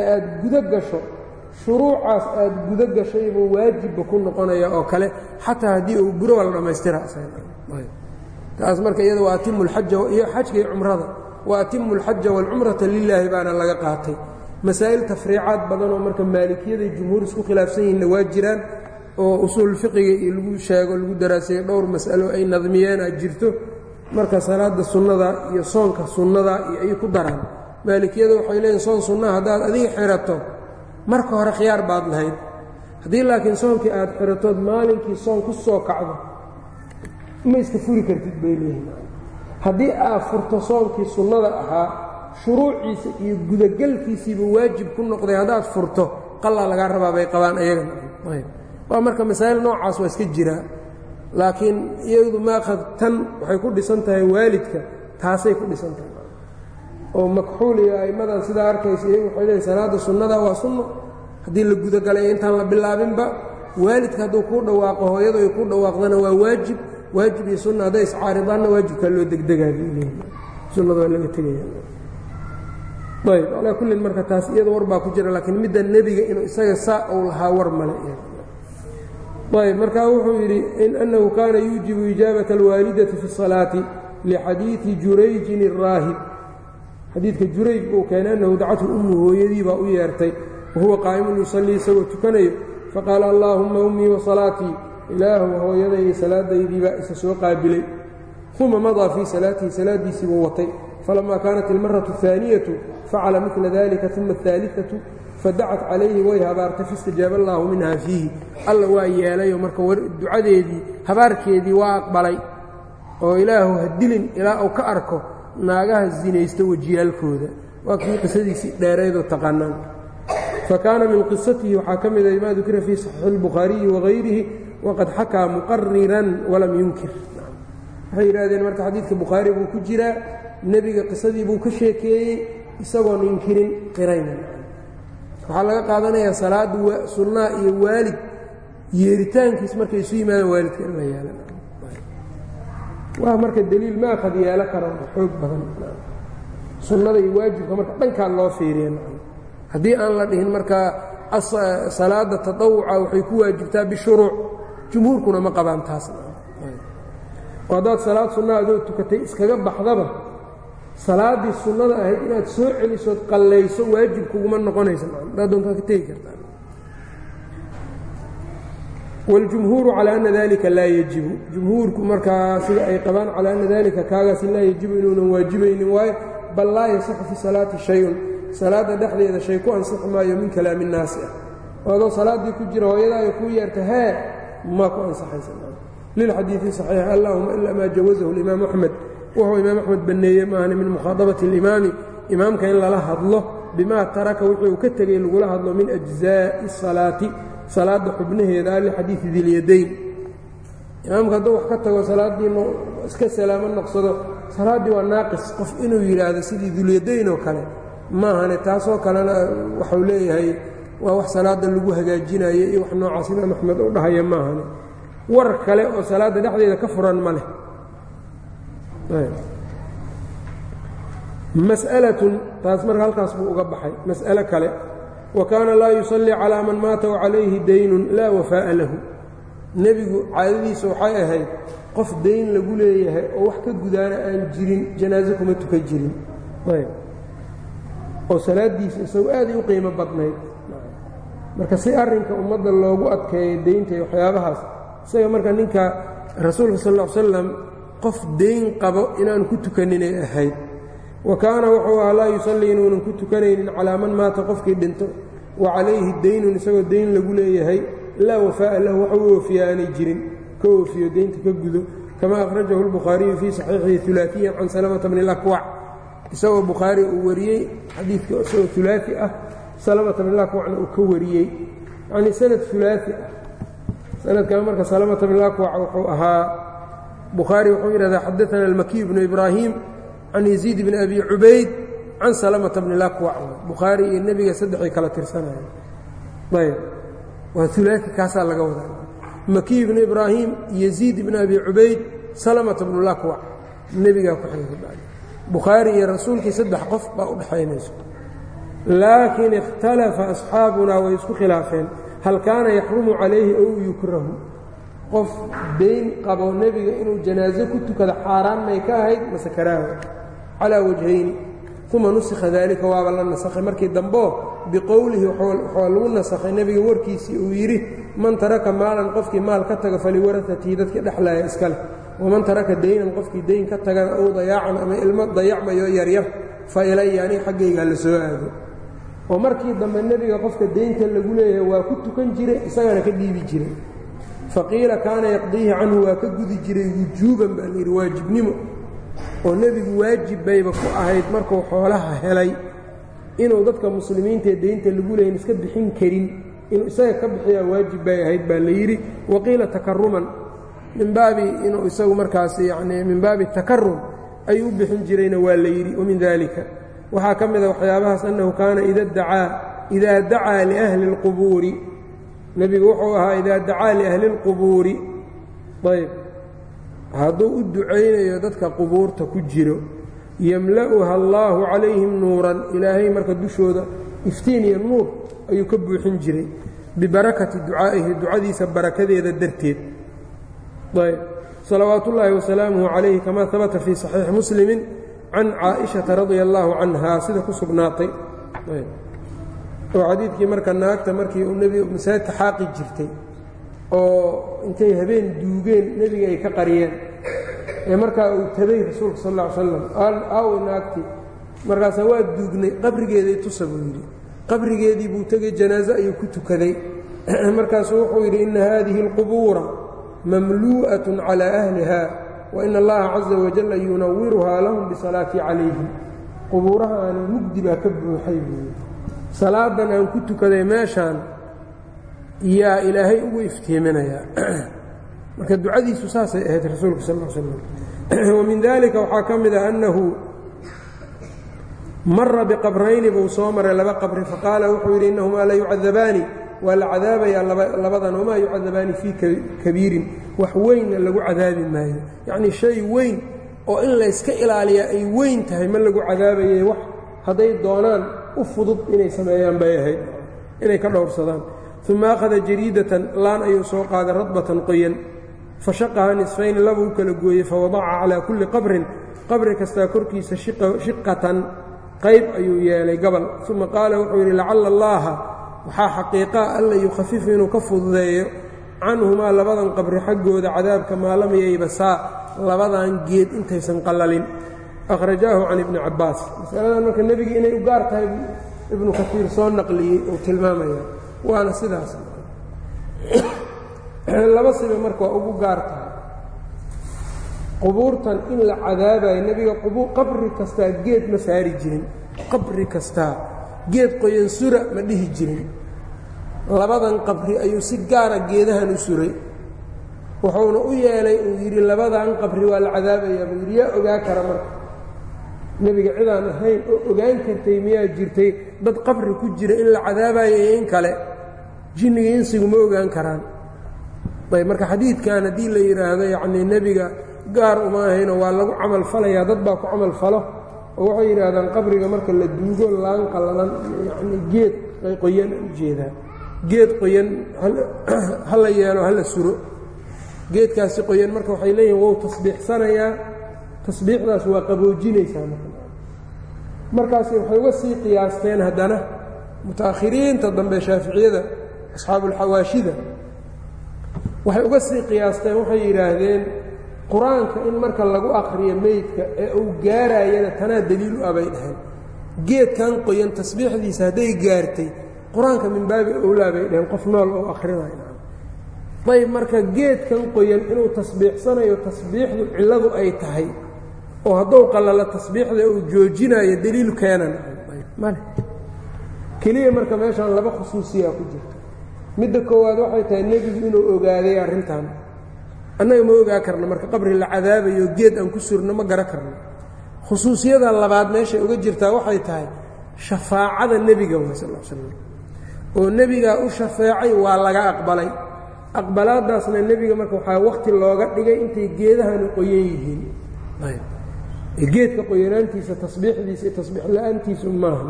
ee aad gudo gasho shuruucaas aad gudo gashaybuu waajibba ku noqonaya oo kale xataa haddii uu buro waa la dhammaystira taas marka iyada waa atimu lxaja iyo xajka iyo cumrada wa atimu alxaja waalcumrata lilaahi baana laga qaatay. Masaa'il tafriicaad badan oo marka maalikiyada jumhuur isku khilaafsan yihiinna waa jiraan oo usuul fiqiga iyo lagu sheego lagu daraaseeyo dhowr mas'alo ay nadmiyeen aad jirto. Marka salaada sunnada iyo soonka sunnada iyo ay ku daraan. Maalikiyada waxay leeyihiin soon sunnaha haddaad adiga xirato marka hore khiyaar baad lahayd. Haddii laakiin soonkii aad xiratood maalinkii soon ku soo kacdo ma iska furi kartid bay leeyihiin haddii aad furto soonkii sunnada ahaa shuruuciisa iyo gudagelkiisiiba waajib ku noqday haddaad furto qallaa lagaa rabaa bay qabaan ayagana waa marka masaa'il noocaas waa iska jiraa laakiin iyadu maaqad tan waxay ku dhisan tahay waalidka taasay ku dhisan tahay. Oo makxuul iyo a'immadan sidaa arkaysa iyagu waxay leeyiin salaadda sunnada waa sunno. Haddii la gudagalay intaan la bilaabinba waalidka hadduu kuu dhawaaqo hooyadu ay kuu dhawaaqdana waa waajib. Waajib iyo sunna hadday iscaaridaanna waajibkaa loo degdegaa sunnada waa laga tegaya ayb calaa kullin marka taas iyada war baa ku jira laakiin midda nebiga inuu isaga saa uu lahaa war male ayb markaa wuxuu yidhi in anahu kaana yuujibu ijaabata alwaalidati fi salaati lixadiidi jurayjin araahib xadiidka jurayj buu keenay annahu dacathu ummu hooyadii baa u yeertay wahuwa qaa'imun yusallii isagoo tukanayo. Faqaala allaahumma ummii wa salaatii ilaahu hooyadayda salaadaydiibaa isa soo qaabilay. Uma madaa fii salaatihi salaadiisiibuu watay. Falamaa kaanat ilmaratu ahaaniyatu facala mila dalika uma ahaaliatu fadacat calayhi way habaartay faistajaaba allaahu minha fiihi. Alla waa yeelayo marka ducadeedii habaarkeedii waa aqbalay. Oo ilaahu ha dilin ilaa uu ka arko naagaha zinaysta wejiyaalkooda waa kii qisadiisii dheeraydoo taqaanaan. Fa kaana min qisatihi waxaa ka mida maa dukira fii saxiixi wagayrihi waqad xakaa muqariran walam yunkir. Waxay yidhahdeen marka xadiidka bukhaari buu ku jiraa nebiga qisadii buu ka sheekeeyey isagoon inkirin qirayna waxaa laga qaadanayaa salaadda sunnaha iyo waalid yeeritaankiis markay isu yimaadaan waalidka in la yeelan waa marka deliil ma akhad yeelo kara xoog badan. Sunnada iyo waajibka marka dhankaa loo fiiriya haddii aan la dhihin markaa salaada taطawuca waxay ku waajibtaa bishuruuc jumhuurkuna ma qabaan taas. Haddaad salaad sunna adoo tukatay iskaga baxdaba salaaddii sunnada ahayd inaad soo celisood qallayso waajib kuguma noqonaysa haddaad doontaa ka tegi kartaa wاljumhuuru calى ana dalika laa yajibu jumhuurku markaa sida ay qabaan calى ana dalika kaagaasi laa yajibu inuunan waajibaynin waayo bal laa yasaxu fi salaati shayun salaadda dhexdeeda shay ku ansixi maayo min kalaami الnaasi ah oo adoo salaaddii ku jira hooyadaayo kuu yeerta hee maa ku ansaxaysa lilxadiiثi صaxiix allahuma ila maa jawazahu اlimaam axmed wuxuu imaam axmed banneeyey maahan min mukhaadabati اlimaami imaamka in lala hadlo bimaa taraka wixii uu ka tegey lagula hadlo min ajzaa'i salaati salaadda xubnaheeda a lixadiidi dilyadayn imaamka hadduu wax ka tago salaaddii iska salaamo noqsado. Salaaddii waa naaqis qof inuu yidhaahdo sidii dulyadayn oo kale. Maahane taasoo kalena waxuu leeyahay waa wax salaadda lagu hagaajinayo iyo wax noocaas imaam axmed u dhahaya maahane war kale oo salaadda dhexdeeda ka furan ma leh mas'alatun taas marka halkaas buu uga baxay. Mas'alo kale wa kaana laa yusallii calaa man maata wacalayhi daynun laa wafaa'a lahu. Nebigu caadadiisa waxay ahayd qof dayn lagu leeyahay oo wax ka gudaana aan jirin janaaso kuma tukan jirin. Oo salaaddiisa isagu aaday u qiimo badnayd. Marka si arrinka ummadda loogu adkeeyo deynta iyo waxyaabahaas isaga marka ninka rasuulka sal ll ly slam qof dayn qabo inaanu ku tukaninay ahayd wa kaana wuxuu ahaa laa yusallii inuunan ku tukanaynin calaa man maata qofkii dhinto. Wa calayhi daynun isagoo dayn lagu leeyahay. Laa wafaa'a lahu wax u oofiya aanay jirin. Ka oofiyo deynta ka gudo. Kama akhrajahu lbukhaariyu fii saxiixihi ulaaiyan can salamata bni lakwac isagoo bukhaari uu wariyey xadiidka isagoo ulaai ah salamata bni lakwacna uu ka wariyey. Yacnii sanad ulaai ah. Sanadkan marka salamata bni lakwac wuxuu ahaa bukhaari wuxuu yidhahdaa xadaana almakiy bnu ibraahim can yaziid bni abi cubayd can salamata bni lakwac bukhaari iyo nebiga saddexay kala tirsanaya ayb waa ulaai kaasaa laga wadaa. Makiy bnu ibraahim yaziid bni abi cubayd salamata bnu lakwac nebigaa ku xigay bukhaari iyo rasuulkii saddex qof baa u dhexaynayso laakiin ikhtalafa asxaabunaa way isku khilaafeen. Hal kaana yaxrumu calayhi ow yukrahu qof dayn qabo nebiga inuu janaaso ku tukado xaaraan may ka ahayd mase karaaha calaa wajhayni uma nusikha daalika waaba la nasakhay. Markii dambeo biqowlihi waxaa lagu nasakhay nebiga warkiisii uu yidhi man taraka maalan qofkii maal ka taga faliwarahatihi dadka dhexlaaya iska leh waman taraka daynan qofkii dayn ka tagana ow dayaacan ama ilmo dayacmayo yaryar fa ilaya aniga xaggaygaa la soo aado. Oo markii dambe nebiga qofka daynta lagu leeyahay waa ku tukan jiray isagana ka dhiibi jiray faqiila kaana yaqdiihi canhu waa ka gudi jiray wujuuban baa layidhi waajibnimo. Oo nebigu waajib bayba ku ahayd markuu xoolaha helay inuu dadka muslimiintaee daynta lagu leeyahin iska bixin karin inuu isaga ka bixiyaa waajib bay ahayd baa la yidhi waqiila takaruman min baabi inuu isagu markaas yacnii min baabi takarum ayuu u bixin jirayna waa la yidhi wamin daalika. Waxaa ka mida waxyaabahaas annahu kaana ida dacaa idaa dacaa liahli اlqubuuri nebigu wuxuu ahaa idaa dacaa liahli اlqubuuri ayb. Hadduu u ducaynayo dadka qubuurta ku jiro yemla'uha allaahu calayhim nuuran. Ilaahay marka dushooda iftiin iyo nuur ayuu ka buuxin jiray bibarakati ducaa'ihi ducadiisa barakadeeda darteed. Ayb. Salawaat ullaahi wasalaamuhu calayhi kama habata fii saxiixi muslimin can caaishata radia allaahu canha sida ku sugnaatay oo xadiidkii marka naagta markii masaajidka xaaqi jirtay oo intay habeen duugeen nebiga ay ka qariyeen ee markaa uu tabay rasuulka sal alla ly slam aaway naagtii markaasaa waa duugnay qabrigeeday tusa buu yidhi. Qabrigeedii buu tegey janaaso ayuu ku tukaday. Markaasuu wuxuu yidhi inna haadihi alqubuura mamluu'atun calaa ahliha wa ina allaha caza wajalla yunawiruhaa lahum bisalaatii calayhim qubuuraha aana mugdi baa ka buuxay buu yidhi salaadan aan ku tukaday meeshaan yaa ilaahay ugu iftiiminayaa marka ducadiisu saasay ahayd rasuulku sal l slam wamin dalika waxaa ka mid ah annahu mara biqabrayni buu soo maray laba qabri faqaala wuxuu yidhi innahumaa la yucadabaani. Waa la cadaabayaa labadan wamaa yucadabaani fii kabiirin? Wax weynna lagu cadaabi maayo. Yacnii shay weyn oo in layska ilaaliyaa ay weyn tahay ma lagu cadaabayay wax hadday doonaan u fudud inay sameeyaan bay ahayd inay ka dhowrsadaan. Uma akhada jariidatan laan ayuu soo qaaday radbatan qoyan. Fashaqaha nisfayni labuu u kala gooyey fawadaca calaa kulli qabrin. Qabri kastaa korkiisa shiqatan qayb ayuu yeelay gabal. Uma qaala wuxuu yidhi lacalla allaaha waxaa xaqiiqaa alla yukhafifu inuu ka fududeeyo canhumaa labadan qabri xaggooda cadaabka maalam yaybasaa labadan geed intaysan qallalin akhrajaahu can ibni cabbaas masaladan marka nebiga inay u gaar tahay ibnu kaiir soo naqliyey uu tilmaamaya waana sidaas laba siba marka waa ugu gaar tahay qubuurtan in la cadaabayo nebiga qabri kastaa geed ma saari jirin qabri kastaa geed qoyan sura ma dhihi jirin labadan qabri ayuu si gaara geedahan u suray wuxuuna u yeelay uu yidhi labadan qabri waa la cadaabayaa buu yidhi yaa ogaa kara marka nebiga cidaan ahayn oo ogaan kartay miyaa jirtay dad qabri ku jira in la cadaabayo iyo in kale jinniga insigu ma ogaan karaan. Ayb marka xadiidkan haddii la yidhaahdo yacnii nebiga gaar uma ahayno waa lagu camal falayaa dad baa ku camal falo oo waxay yidhaahdaan qabriga marka la duugo laan qallalan yacnii geed qoyan u jeedaa geed qoyan ha la yeelo ha la suro geedkaasi qoyan marka waxay leeyihiin wou tasbiixsanayaa tasbiixdaas waa qaboojinaysaa markaasi waxay uga sii qiyaasteen haddana muta'akhiriinta dambe shaaficiyada asxaabuulxawaashida waxay uga sii qiyaasteen waxay yidhaahdeen qur'aanka in marka lagu akhriyo meydka ee uu gaaraayana tanaa daliil u abay dhaheen. Geedkan qoyan tasbiixdiisa hadday gaartay qur'aanka min baabi owlaa bay dhaheen qof nool oo akhrinayo ayb marka geedkan qoyan inuu tasbiixsanayo tasbiixdu cilladu ay tahay oo hadduu qallalo tasbiixda uu joojinayo daliilu keenan male. Keliya marka meeshaan laba khusuusiyaa ku jirta. Midda koowaad waxay tahay nebigu inuu ogaaday arrintan. Annaga ma ogaa karno marka qabri la cadaabayo geed aan ku surno ma gara karno. Khusuusiyada labaad meeshay uga jirtaa waxay tahay shafaacada nebiga wa sal slam oo nebigaa u shafeecay waa laga aqbalay. Aqbalaadaasna nebiga marka waxaa wakhti looga dhigay intay geedahanu qoyan yihiin geedka qoyanaantiisa tasbiixdiisa iyo tasbiix la'aantiisu maaha.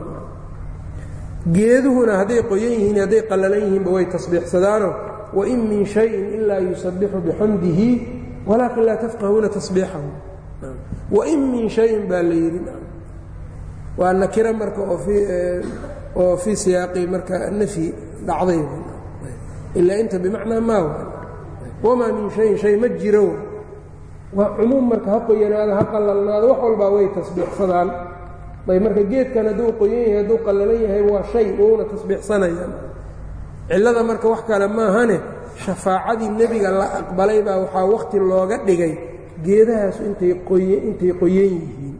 Geeduhuna hadday qoyan yihiin hadday qallalan yihiinba way tasbiixsadaano. Wain min shayin ilaa yusabixu bixamdihi walaakin laa tafqahuuna tasbiixahu. Wain min shayin baa la yidhi waa nakiro marka oo fii siyaaqi marka nafyi dhacday. Ilaa inta bimacnaa maa wamaa min shayin shay ma jiro waa cumuum marka ha qoyanaado ha qallalnaado wax walbaa way tasbiixsadaan. Ayb marka geedkan hadduu qoyan yahay hadduu qallalan yahay waa shay wouna tasbiixsanayaan. Cillada marka wax kale maahane shafaacadii nebiga la aqbalay baa waxaa wakhti looga dhigay geedahaasu intay qoye intay qoyan yihiin.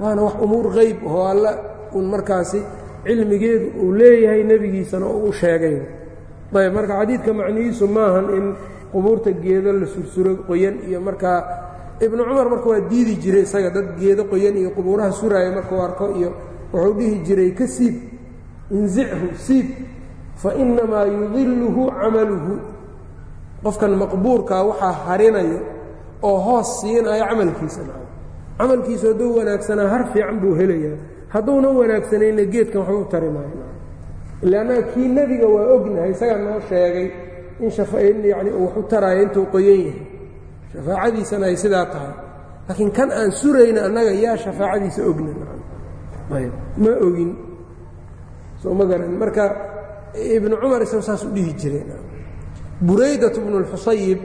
Waana wax umuur qeyb oo alla un markaasi cilmigeedu uu leeyahay nebigiisana oo u sheegay. Ayb marka xadiidka macnihiisu maahan in qubuurta geedo la sursuro qoyan iyo markaa ibnu cumar marka waa diidi jiray isaga dad geedo qoyan iyo qubuuraha suraayo markuu arko iyo wuxuu dhihi jiray ka siib inzichu siib fa innamaa yudiluhu camaluhu. Qofkan maqbuurkaa waxaa harinayo oo hoos siinayo camalkiisa camalkiisu hadduu wanaagsanaa har fiican buu helayaa. Hadduunan wanaagsanayna geedkan waxba u tari maayo ila annaga kii nebiga waa ognahay isagaa noo sheegay in in yani uu intuu qoyan yahay. Shafaacadiisana ay sidaa tahay. Laakiin kan aan surayna annaga yaa shafaacadiisa ogna ma ogin. Soo ma garan. Marka ibnu cumar isaga saas u dhihi jireen buraydatu bnu اlxusayib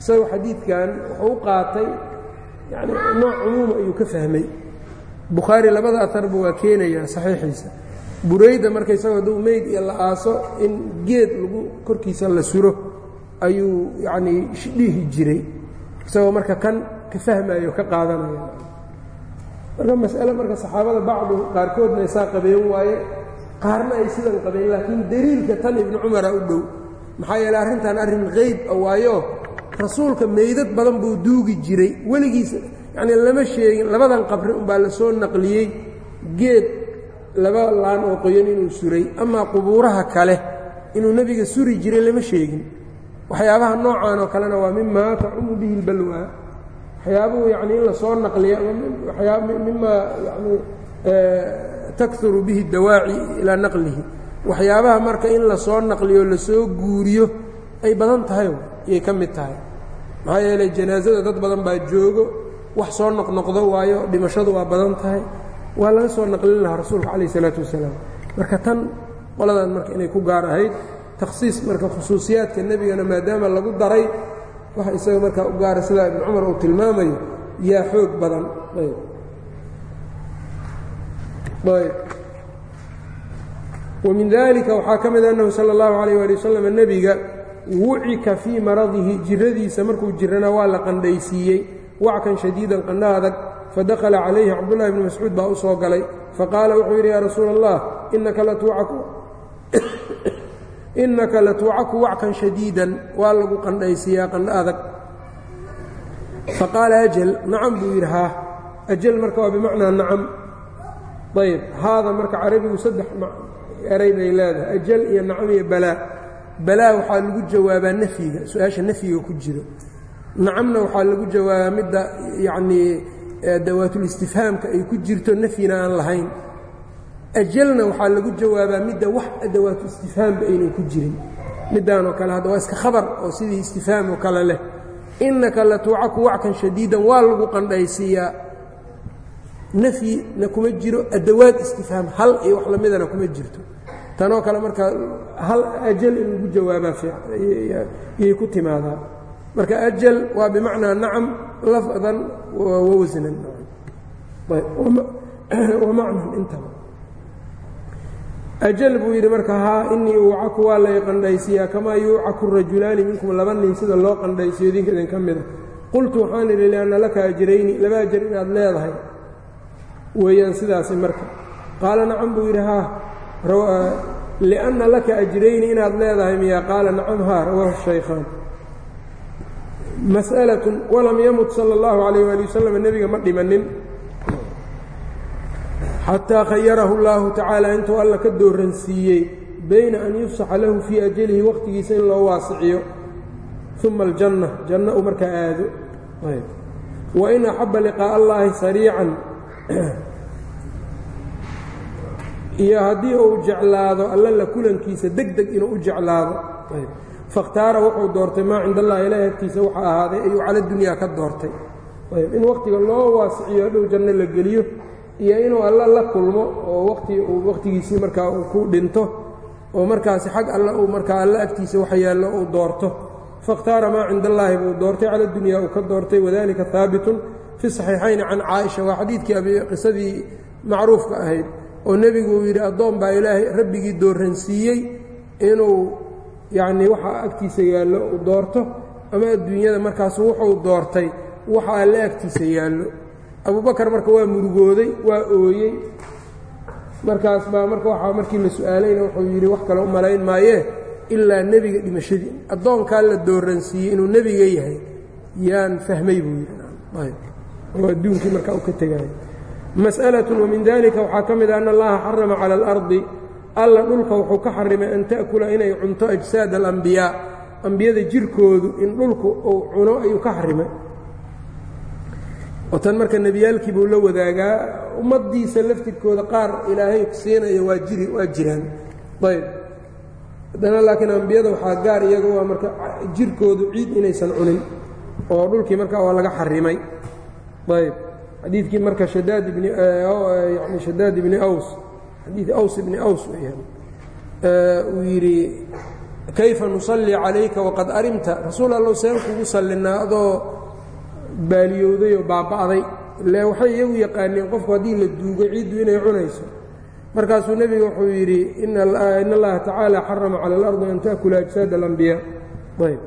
isagoo xadiidkan wuxuu u qaatay yani nooc cumuuma ayuu ka fahmay. Bukhaari labada atarba waa keenayaa saxiixiisa burayda marka isagoo hadduu meyd iyo la aaso in geed lagu korkiisa la suro ayuu yacnii dhihi jiray. Isagoo marka kan ka fahmayo ka qaadanaya marka mas'ale marka saxaabada bacdu qaarkoodna isaa qabeen waaye qaarna ay sidan qabeen laakiin deliilka tan ibnu cumara u dhow maxaa yeele arrintan arrin qeyb a waayo rasuulka meydad badan buu duugi jiray. Weligiisa yacnii lama sheegin labadan qabri unbaa la soo naqliyey geed laba laan oo qoyan inuu suray amaa qubuuraha kale inuu nebiga suri jiray lama sheegin. Waxyaabaha noocan oo kalena waa mimaa tacumu bihi اlbalwa waxyaabuhu yacnii in la soo naqliya mimaa yani takuru bihi dawaaci ilaa naqlihi. Waxyaabaha marka in la soo naqliyo la soo guuriyo ay badan tahay ayay ka mid tahay. Maxaa yeelay janaasada dad badan baa joogo wax soo noqnoqdo waayo dhimashadu waa badan tahay waa laga soo naqlin lahaa rasuulka calayh salaatu wasalaam. Marka tan qoladan marka inay ku gaar ahayd takhsiis marka khusuusiyaadka nebigana maadaama lagu daray waxa isaga markaa u gaara sidaa ibnu cumar uu tilmaamayo yaa xoog badan. Min dalika waxaa ka mid ah annahu sal اllahu alayh ali wasalam nebiga wucika fii maradihi jiradiisa markuu jiranaa waa la qandhaysiiyey. Wackan shadiidan qandha adag fadakla calayhi cabdullahi bni mascuud baa u soo galay. Faqaala wuxuu yidhi yaa rasuula allah innaka latuucaku wackan shadiidan. Waa lagu qandhaysiyaa qandho adag. Faqaala ajal nacam buu yidhi haa. Ajal marka waa bimacnaa nacam. Ayb haada marka carabigu saddex eray bay leedahay. Ajal iyo nacam iyo balaa. Balaa waxaa lagu jawaabaa nafyiga su'aasha nafyiga ku jiro. Nacamna waxaa lagu jawaabaa midda yacnii adawaatul-istifhaamka ay ku jirto nafyina aan lahayn. Ajalna waxaa lagu jawaabaa midda wax istifhaamba aynan ku jirin. Middaanoo kale hadda waa iska khabar oo sidii istifhaam oo kale leh. Innaka latuucaku wackan shadiidan waa lagu qandhaysiiyaa. Nafyina kuma jiro adawaad istifhaam hal iyo wax lamidana kuma jirto. Tanoo kale marka hal ajal in lagu jawaabaa yay ku timaadaa marka ajal waa bimacnaa nacam lafdan wawasnan wamacnan intaba. Ajal buu yidhi marka haa inii uucaku waa lay qandhaysiiyaa kamaa yuucaku rajulaani minkum laba nin sida loo qandhaysiyo idinka idin ka mida qultu waxaan idhi lianna laka ajrayni laba ajar inaad leedahay. Weeyaan sidaasi marka. Qaala nacam buu yidhi haa. Lianna laka ajrayni inaad leedahay miyaa qaala nacam haa. Rawaahu shaykhaan mas'alatun walam yamut sala allahu calayh waali wasalam nebiga ma dhimanin. Xataa khayarahu اllahu tacaala intuu alla ka dooransiiyey bayna an yufsaxa lahu fii ajalihi waqtigiisa in loo waasiciyo uma aljanna janno uu markaa aado. Wain axaba liqaa'a allaahi sariican. Iyo haddii uu jeclaado alla la kulankiisa deg deg inuu u jeclaado fakhtaara wuxuu doortay maa cinda allahi ilahi agtiisa waxa ahaaday ayuu cala dunyaa ka doortay. In waqtiga loo waasiciyo hadhow janno la geliyo iyo inuu alla la kulmo oo wati uu waqtigiisii markaa uu ku dhinto oo markaasi xag alla uu markaa alla agtiisa waxa yaallo uu doorto. Fakhtaara maa cinda allaahi buu doortay cala dunyaa uu ka doortay wadalika haabitun fi saxiixayni can caaisha waa xadiidkii qisadii macruufka ahayd oo nebigu uu yidhi addoon baa ilaahay rabbigii dooransiiyey inuu yacnii waxa agtiisa yaallo uu doorto ama adduunyada markaasu wuxuu doortay waxa alle agtiisa yaallo. Abubakar marka waa murugooday waa ooyey. Markaas baa marka waxaa markii la su'aalayna wuxuu yidhi wax kale u malayn maayee ilaa nebiga dhimashadii. Addoonkaa la dooransiiyey inuu nebiga yahay. Yaan fahmay buu yidhi. Adduunkii markaa u ka tegaayo mas'alatun wamin dalika waxaa ka mid a ana allaha xarama cala alardi alla dhulka wuxuu ka xarimay an ta'kula inay cunto ajsaad alambiyaa ambiyada jirkoodu in dhulku uu cuno ayuu ka xarimay. Oo tan marka nebiyaalkii buu la wadaagaa ummaddiisa laftirkooda qaar ilaahay siinayo waa jiri waa jiraan. Ayb. Haddana laakiin ambiyada waxaa gaar iyaga waa marka jirkoodu ciid inaysan cunin oo dhulkii markaa waa laga xarimay. Ayb. Xadiidkii marka shadaad ibni yani shadaad ibni aws xadiid aws ibni aws weyaan uu yidhi kayfa nusallii calayka waqad arimta? Rasuul allow seen kugu sallinaa adoo baaliyowday oo baaba'day. Ile waxay iyagu yaqaaneen qofku haddii la duugo ciiddu inay cunayso. Markaasuu nebiga wuxuu yidhi in allaha tacaala xarama cala alardi an ta'kula ajsaad alambiyaa ayb.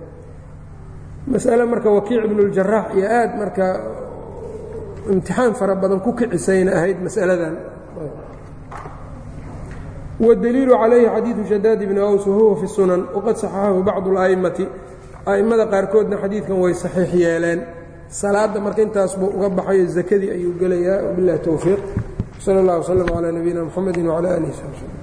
Mas'ale marka wakiic ibnuljarax iyo aad marka imtixaan fara badan ku kicisayna ahayd mas'aladan wاdliilu calayhi xadiidu shadaad bni aws wahuwa fi sunan waqad saxaxahu bacdu اla'imati a'immada qaarkoodna xadiidkan way saxiix yeeleen salaadda marka intaas buu uga baxayo zakadii ayuu gelayaa wabilahi towfiiq sal اllah wslm calaa nabiyina mxamedi wcala alihi sab